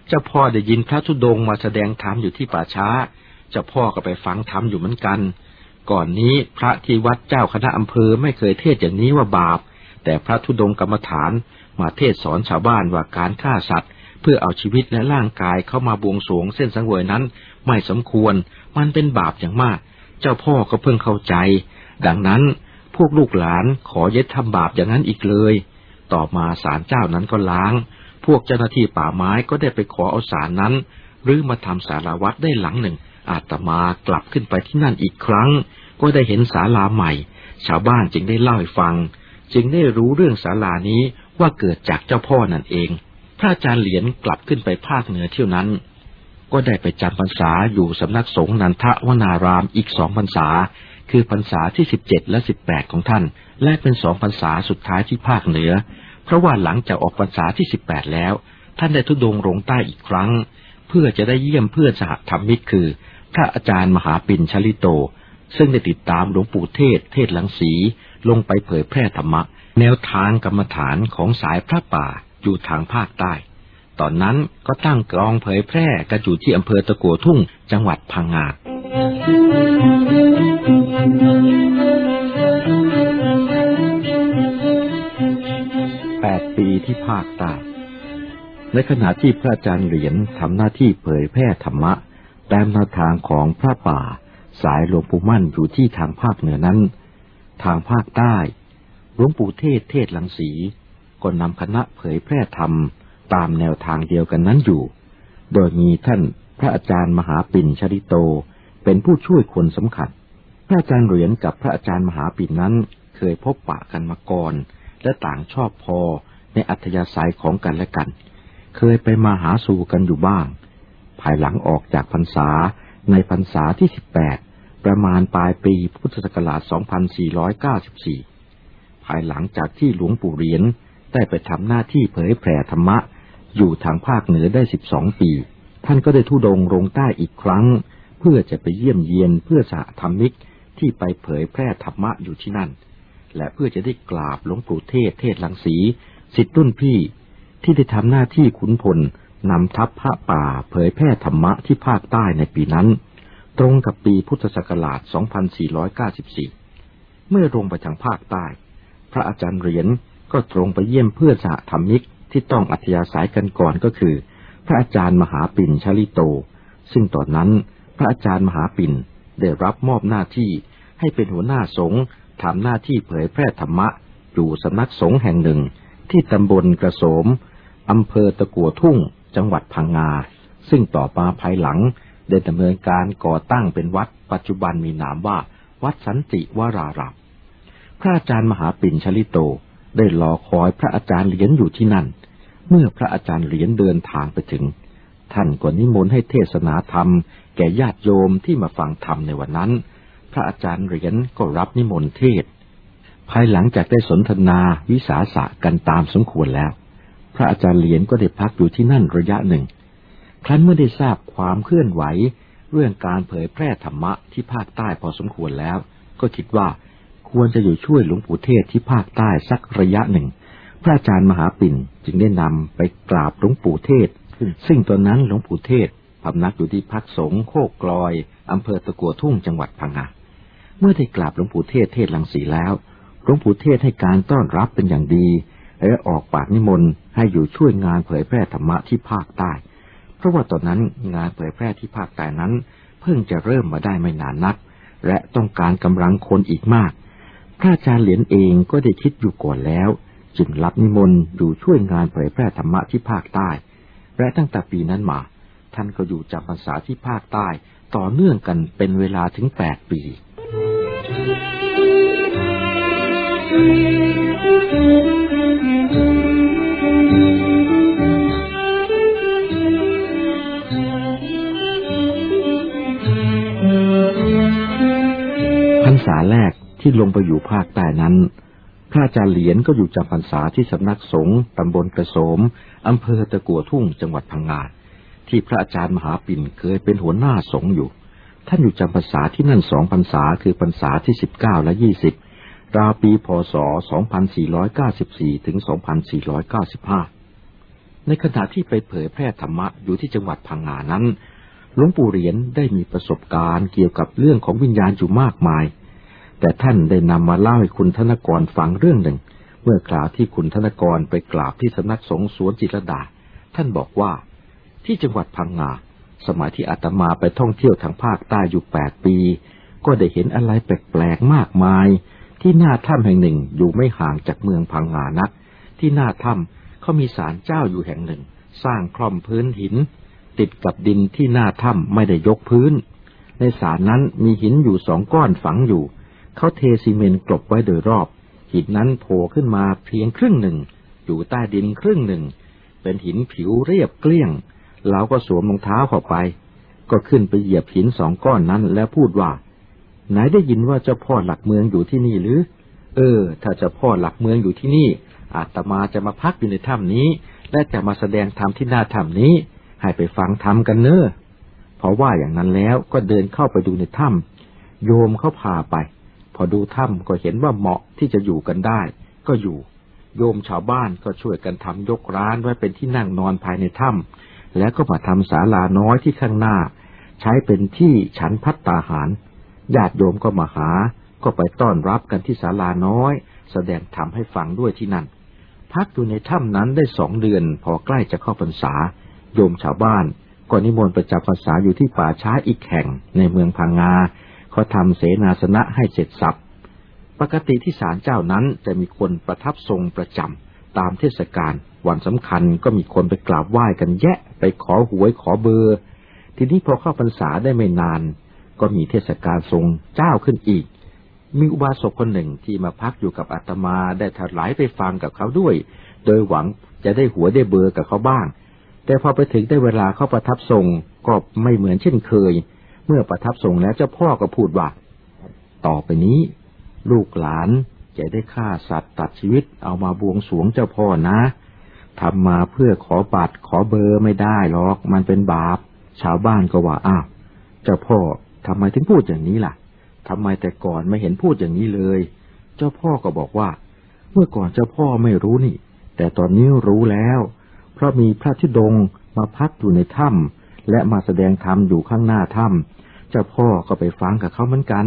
เจ้าพ่อได้ยินพระธุดงค์มาแสดงธรรมอยู่ที่ป่าช้า เจ้าพ่อก็ไปฟังธรรมอยู่เหมือนกัน ก่อนนี้พระที่วัดเจ้าคณะอำเภอไม่เคยเทศอย่างนี้ว่าบาป แต่พระธุดงกรรมฐานมาเทศสอนชาวบ้านว่าการฆ่าสัตว์ เพื่อเอาชีวิตและร่างกายเข้ามาบวงสรวงเส้นสังเวยนั้น ไม่สมควร มันเป็นบาปอย่างมาก เจ้าพ่อก็เพิ่งเข้าใจ ดังนั้น วกลูกหลานขอเยึดทำบาปอย่างนั้นอีกเลย ต่อมาศาลเจ้านั้นก็ล้าง พวกเจ้าหน้าที่ป่าไม้ก็ได้ไปขอเอาศาลนั้น หรือมาทำสารวัตรได้หลังหนึ่ง อาตมากลับขึ้นไปที่นั่นอีกครั้ง ก็ได้เห็นศาลาใหม่ ชาวบ้านจึงได้เล่าให้ฟัง จึงได้รู้เรื่องศาลานี้ว่าเกิดจากเจ้าพ่อนั่นเอง พระอาจารย์เหรียญกลับขึ้นไปภาคเหนือเที่ยวนั้น ก็ได้ไปจำพรรษาอยู่สำนักสงฆ์นันทวนารามอีกสองพรรษา คือพรรษาที่สิบเจ็ดและสิบแปดของท่าน และเป็นสองพรรษาสุดท้ายที่ภาคเหนือ เพราะว่าหลังจากออกพรรษาที่สิบแปดแล้ว ท่านได้ทุดงลงใต้อีกครั้ง เพื่อจะได้เยี่ยมเพื่อนสหธรรมิกคือ พระอาจารย์มหาปินชลิโต ซึ่งได้ติดตามหลวงปู่เทศ เทศหลังสีลงไปเผยแพร่ธรรมะ แนวทางกรรมฐานของสายพระป่าอยู่ทางภาคใต้ ตอนนั้นก็ตั้งกองเผยแพร่กันอยู่ที่อำเภอตะกัวทุ่งจังหวัดพังงา แปดปีที่ภาคใต้ในขณะที่พระอาจารย์เหรียญทำหน้าที่เผยแพร่ธรรมะตามแนวทางของพระป่า สายหลวงปู่มั่นอยู่ที่ทางภาคเหนือนั้น ทางภาคใต้หลวงปู่เทศเทศลังสีก็นำคณะเผยแพร่ธรรมตามแนวทางเดียวกันนั้นอยู่ โดยมีท่านพระอาจารย์มหาปิ่นชริโตเป็นผู้ช่วยคนสำคัญ ระอาจารย์เหรียญกับพระอาจารย์มหาปิ่นนั้นเคยพบปะกันมาก่อน และต่างชอบพอในอัธยาศัยของกันและกัน เคยไปมาหาสู่กันอยู่บ้าง ภายหลังออกจากพรรษาในพรรษาที่สิบแปดประมาณปลายปีพุทธศักราช 2494 ภายหลังจากที่หลวงปู่เหรียญได้ไปทำหน้าที่เผยแผ่ธรรมะ อยู่ทางภาคเหนือได้สิบสองปี ท่านก็ได้ทุดงลงใต้อีกครั้ง เพื่อจะไปเยี่ยมเยียนเพื่อสหธรรมิก ที่ไปเผยแพร่ธรรมะอยู่ที่นั่น และเพื่อจะได้กราบหลวงปู่เทศเทศลังสีสิทธิรุ่นพี่ ที่ได้ทำหน้าที่ขุนพลนำทัพพระป่าเผยแพร่ธรรมะที่ภาคใต้ในปีนั้น ตรงกับปีพุทธศักราช 2494 เมื่อลงไปทางภาคใต้ พระอาจารย์เหรียญก็ตรงไปเยี่ยมเพื่อสหธรรมิกที่ต้องอัธยาศัยกันก่อนก็คือ พระอาจารย์มหาปิ่นชลิโต ซึ่งตอนนั้นพระอาจารย์มหาปิ่นได้รับมอบหน้าที่ ให้เป็นหัวหน้าสงฆ์ทำหน้าที่เผยแพร่ธรรมะ อยู่สำนักสงฆ์แห่งหนึ่ง ที่ตำบลกระโสมอำเภอตะกัวทุ่ง จังหวัดพังงา ซึ่งต่อมาภายหลังได้ดำเนินการก่อตั้งเป็นวัดปัจจุบันมีนามว่า วัดสันติวรารามพระอาจารย์มหาปิ่นชลิโตได้รอคอยพระอาจารย์เหรียญอยู่ที่นั่น เมื่อพระอาจารย์เหรียญเดินทางไปถึง ท่านก็นิมนต์ให้เทศนาธรรม แก่ญาติโยมที่มาฟังธรรมในวันนั้น พระอาจารย์เหรียญก็รับนิมนต์เทศ ภายหลังจากได้สนทนาวิสาสะกันตามสมควรแล้ว พระอาจารย์เหรียญก็ได้พักอยู่ที่นั่นระยะหนึ่ง ครั้นเมื่อได้ทราบความเคลื่อนไหว เรื่องการเผยแพร่ธรรมะที่ภาคใต้พอสมควรแล้ว ก็คิดว่าควรจะอยู่ช่วยหลวงปู่เทศที่ภาคใต้สักระยะหนึ่ง พระอาจารย์มหาปิ่นจึงได้นำไปกราบหลวงปู่เทศ ซึ่งตอนนั้นหลวงปู่เทศพำนักอยู่ที่พักสงฆ์โคกกลอย อำเภอตะกัวทุ่งจังหวัดพังงา เมื่อได้กราบหลวงปู่เทศเทศลังสีแล้ว หลวงปู่เทศให้การต้อนรับเป็นอย่างดี และออกปากนิมนต์ให้อยู่ช่วยงานเผยแพร่ธรรมะที่ภาคใต้ เพราะว่าตอนนั้นงานเผยแพร่ที่ภาคใต้นั้น เพิ่งจะเริ่มมาได้ไม่นานนัก และต้องการกำลังคนอีกมาก พระอาจารย์เหรียญเองก็ได้คิดอยู่ก่อนแล้ว จึงรับนิมนต์อยู่ช่วยงานเผยแพร่ธรรมะที่ภาคใต้ และตั้งแต่ปีนั้นมา ท่านก็อยู่จำพรรษาที่ภาคใต้ต่อเนื่องกันเป็นเวลาถึงแปดปี ษาแรกที่ลงไปอยู่ภาคใต้นั้น พระอาจารย์เหรียญก็อยู่จำพรรษาที่สำนักสงฆ์ตำบลกระโสมอำเภอตะกัวทุ่งจังหวัดพังงาที่พระอาจารย์มหาปิ่นเคยเป็นหัวหน้าสงฆ์อยู่ ท่านอยู่จำพรรษาที่นั่นสองพรรษาคือพรรษาที่สิบเก้าและยี่สิบ ราวปีพศสองพันสี่ร้อยเก้าสิบสี่ถึงสองพันสี่ร้อยเก้าสิบห้าในขณะที่ไปเผยแพร่ธรรมะอยู่ที่จังหวัดพังงานั้น หลวงปู่เหรียญได้มีประสบการณ์เกี่ยวกับเรื่องของวิญญาณอยู่มากมาย แต่ท่านได้นำมาเล่าให้คุณธนกรฟังเรื่องหนึ่ง เมื่อกล่าวที่คุณธนกรไปกราบที่สำนักสงฆ์สวนจิรดา ท่านบอกว่า ที่จังหวัดพังงา สมัยที่อาตมาไปท่องเที่ยวทางภาคใต้อยู่แปดปี ก็ได้เห็นอะไรแปลกๆมากมาย ที่หน้าถ้ำแห่งหนึ่งอยู่ไม่ห่างจากเมืองพังงานัก ที่หน้าถ้ำเขามีศาลเจ้าอยู่แห่งหนึ่ง สร้างคล่อมพื้นหิน ติดกับดินที่หน้าถ้ำไม่ได้ยกพื้น ในสารนั้นมีหินอยู่สองก้อนฝังอยู่ เขาเทซีเมนต์กลบไว้โดยรอบ หินนั้นโผล่ขึ้นมาเพียงครึ่งหนึ่ง อยู่ใต้ดินครึ่งหนึ่ง เป็นหินผิวเรียบเกลี้ยงเราก็สวมรองเท้าเข้าไป ก็ขึ้นไปเหยียบหินสองก้อนนั้นแล้วพูดว่า ไหนได้ยินว่าเจ้าพ่อหลักเมืองอยู่ที่นี่หรือ เออ ถ้าเจ้าพ่อหลักเมืองอยู่ที่นี่ อาตมาจะมาพักอยู่ในถ้ำนี้ และจะมาแสดงธรรมที่หน้าถ้ำนี้ ให้ไปฟังธรรมกันเนอะพอว่าอย่างนั้นแล้วก็เดินเข้าไปดูในถ้ำโยมเขาพาไป พอดูถ้ำก็เห็นว่าเหมาะที่จะอยู่กันได้ ก็อยู่ โยมชาวบ้านก็ช่วยกันทำยกร้านไว้เป็นที่นั่งนอนภายในถ้ำแล้วก็มาทำศาลาน้อยที่ข้างหน้า ใช้เป็นที่ฉันพัตตาหาร ญาติโยมก็มาหา ก็ไปต้อนรับกันที่ศาลาน้อย แสดงธรรมให้ฟังด้วยที่นั่น พักอยู่ในถ้ำนั้นได้สองเดือน พอใกล้จะเข้าพรรษา โยมชาวบ้านก็นิมนต์ประจำภาษาอยู่ที่ป่าช้าอีกแห่งในเมืองพังงาเขาทำเสนาสนะให้เสร็จสับปกติที่ศาลเจ้านั้นจะมีคนประทับทรงประจำตามเทศกาลวันสำคัญก็มีคนไปกราบไหว้กันแยะไปขอหวยขอเบอร์ ทีนี้พอเข้าพรรษาได้ไม่นาน ก็มีเทศกาลทรงเจ้าขึ้นอีก มีอุบาสกคนหนึ่งที่มาพักอยู่กับอาตมาได้ถลายไปฟังกับเขาด้วย โดยหวังจะได้หัวได้เบอร์กับเขาบ้าง แต่พอไปถึงได้เวลาเขาประทับทรงก็ไม่เหมือนเช่นเคย เมื่อประทับทรงแล้วเจ้าพ่อก็พูดว่า ต่อไปนี้ ลูกหลานจะได้ฆ่าสัตว์ตัดชีวิตเอามาบวงสวงเจ้าพ่อนะทำมาเพื่อขอบัตรขอเบอร์ไม่ได้หรอก มันเป็นบาป ชาวบ้านก็ว่าอ้าวเจ้าพ่อ ทำไมถึงพูดอย่างนี้ล่ะทำไมแต่ก่อนไม่เห็นพูดอย่างนี้เลย เจ้าพ่อก็บอกว่า เมื่อก่อนเจ้าพ่อไม่รู้นี่ แต่ตอนนี้รู้แล้ว เพราะมีพระธิดงมาพักอยู่ในถ้ำและมาแสดงธรรมอยู่ข้างหน้าถ้ำเจ้าพ่อก็ไปฟังกับเขาเหมือนกัน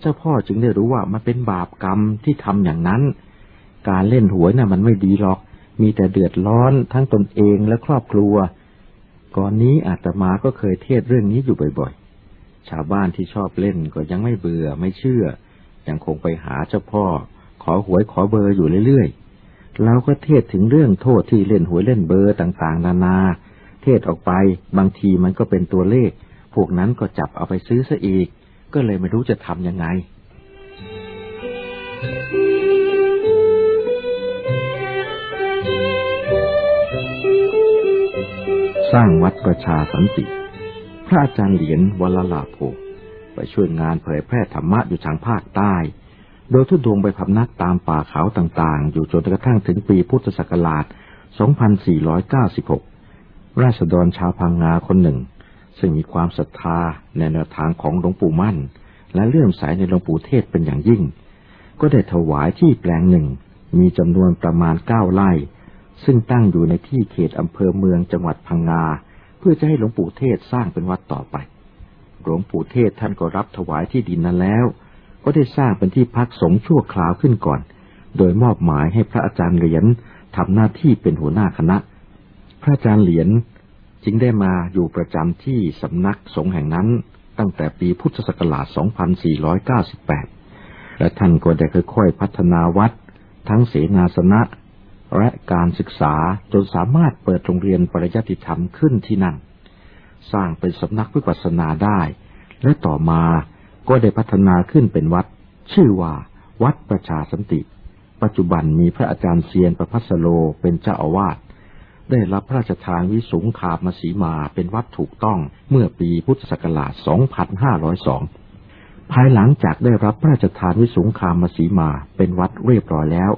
เจ้าพ่อจึงได้รู้ว่ามันเป็นบาปกรรมที่ทำอย่างนั้น การเล่นหวยนะ่ะมันไม่ดีหรอก มีแต่เดือดร้อนทั้งตนเองและครอบครัว ก่อนนี้อาตมาก็เคยเทศเรื่องนี้อยู่บ่อยๆ ชาวบ้านที่ชอบเล่นก็ยังไม่เบื่อไม่เชื่อ ยังคงไปหาเจ้าพ่อ ขอหวยขอเบอร์อยู่เรื่อยๆเราก็เทศถึงเรื่องโทษที่เล่นหวยเล่นเบอร์ต่างๆ นานา เทศออกไปบางทีมันก็เป็นตัวเลข พวกนั้นก็จับเอาไปซื้อซะอีก ก็เลยไม่รู้จะทำยังไงสร้างวัดประชาสันติ พระอาจารย์เหรียญวัลลาโภไปช่วยงานเผยแพร่ธรรมะอยู่ทางภาคใต้ โดยทุดงไปพำนักตามป่าเขาต่างๆ อยู่จนกระทั่งถึงปีพุทธศักราช 2496 ราษฎรชาวพังงาคนหนึ่ง ซึ่งมีความศรัทธาในแนวทางของหลวงปู่มั่น และเลื่อมใสในหลวงปู่เทศเป็นอย่างยิ่ง ก็ได้ถวายที่แปลงหนึ่ง มีจำนวนประมาณเก้าไร่ ซึ่งตั้งอยู่ในที่เขตอำเภอเมืองจังหวัดพังงา เพื่อจะให้หลวงปู่เทศสร้างเป็นวัดต่อไป หลวงปู่เทศท่านก็รับถวายที่ดินนั้นแล้ว ก็ได้สร้างเป็นที่พักสงฆ์ชั่วคราวขึ้นก่อน โดยมอบหมายให้พระอาจารย์เหรียญทำหน้าที่เป็นหัวหน้าคณะ พระอาจารย์เหรียญจึงได้มาอยู่ประจำที่สำนักสงฆ์แห่งนั้น ตั้งแต่ปีพุทธศักราช 2498 และท่านก็ได้ค่อยๆพัฒนาวัด ทั้งเสนาสนะ และการศึกษาจนสามารถเปิดโรงเรียนปริยัติธรรมขึ้นที่นั่น สร้างเป็นสำนักวิปัสสนาได้ และต่อมาก็ได้พัฒนาขึ้นเป็นวัด ชื่อว่า วัดประชาสันติ ปัจจุบันมีพระอาจารย์เซียนประพัสโลเป็นเจ้าอาวาสได้รับพระราชทานวิสุงคามาสีมาเป็นวัดถูกต้องเมื่อปีพุทธศักราช 2502 ภายหลังจากได้รับพระราชทานวิสุงคามาสีมาเป็นวัดเรียบร้อยแล้ว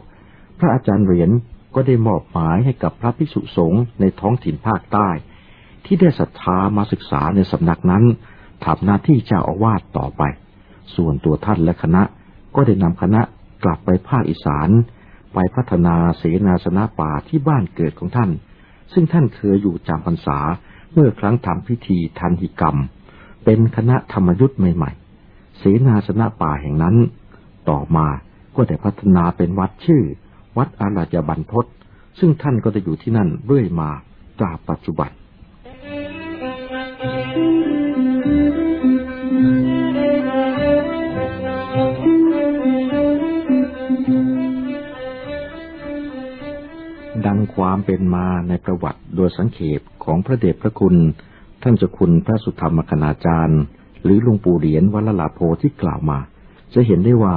พระอาจารย์เหรียญ ก็ได้มอบหมายให้กับพระภิกษุสงฆ์ในท้องถิ่นภาคใต้ ที่ได้ศรัทธามาศึกษาในสำนักนั้นทำหน้าที่เจ้าอาวาสต่อไป ส่วนตัวท่านและคณะก็ได้นำคณะกลับไปภาคอีสาน ไปพัฒนาเสนาสนะป่าที่บ้านเกิดของท่าน ซึ่งท่านเคยอยู่จำพรรษาเมื่อครั้งทำพิธีทันหิกรรม เป็นคณะธรรมยุทธ์ใหม่ๆ เสนาสนะป่าแห่งนั้น ต่อมาก็ได้พัฒนาเป็นวัดชื่อ วัดอาราจบันทศซึ่งท่านก็จะอยู่ที่นั่นเรื่อยมาตราปัจจุบัน ดังความเป็นมาในประวัติโดยสังเขปของพระเดชพระคุณ ท่านเจ้าคุณพระสุธรรมคณาจารย์ หรือหลวงปู่เหรียญวัลลาโพที่กล่าวมา จะเห็นได้ว่า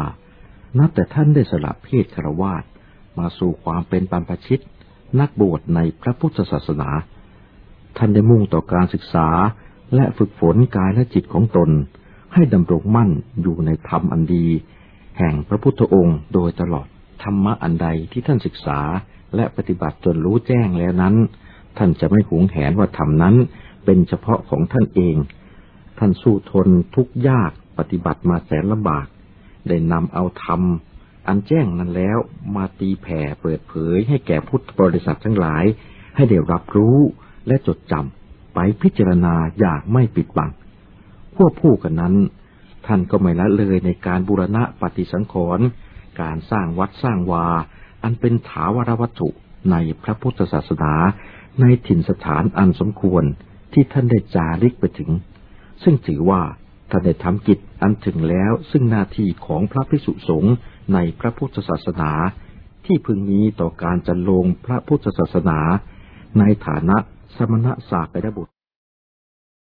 นับแต่ท่านได้สละเพศคารวาส มาสู่ความเป็นปันปชิต นักบวชในพระพุทธศาสนา ท่านได้มุ่งต่อการศึกษาและฝึกฝนกายและจิตของตน ให้ดำรงมั่นอยู่ในธรรมอันดี แห่งพระพุทธองค์โดยตลอดธรรมะอันใดที่ท่านศึกษาและปฏิบัติจนรู้แจ้งแล้วนั้น ท่านจะไม่หวงแหนว่าธรรมนั้นเป็นเฉพาะของท่านเอง ท่านสู้ทนทุกยากปฏิบัติมาแสนลำบาก ได้นำเอาธรรม อันแจ้งนั้นแล้วมาตีแผ่เปิดเผยให้แก่พุทธบริษัททั้งหลาย ให้ได้รับรู้และจดจำไปพิจารณาอย่างไม่ปิดบังควบคู่กันนั้น ท่านก็ไม่ละเลยในการบูรณะปฏิสังขรณ์การสร้างวัดสร้างวา อันเป็นถาวรวัตถุในพระพุทธศาสนาในถิ่นสถานอันสมควรที่ท่านได้จาริกไปถึง ซึ่งถือว่าท่านได้ทำกิจอันถึงแล้วซึ่งหน้าที่ของพระภิกษุสงฆ์ ในพระพุทธศาสนา ที่พึงมีต่อการจันลงพระพุทธศาสนา ในฐานะสมณะสากยบุตร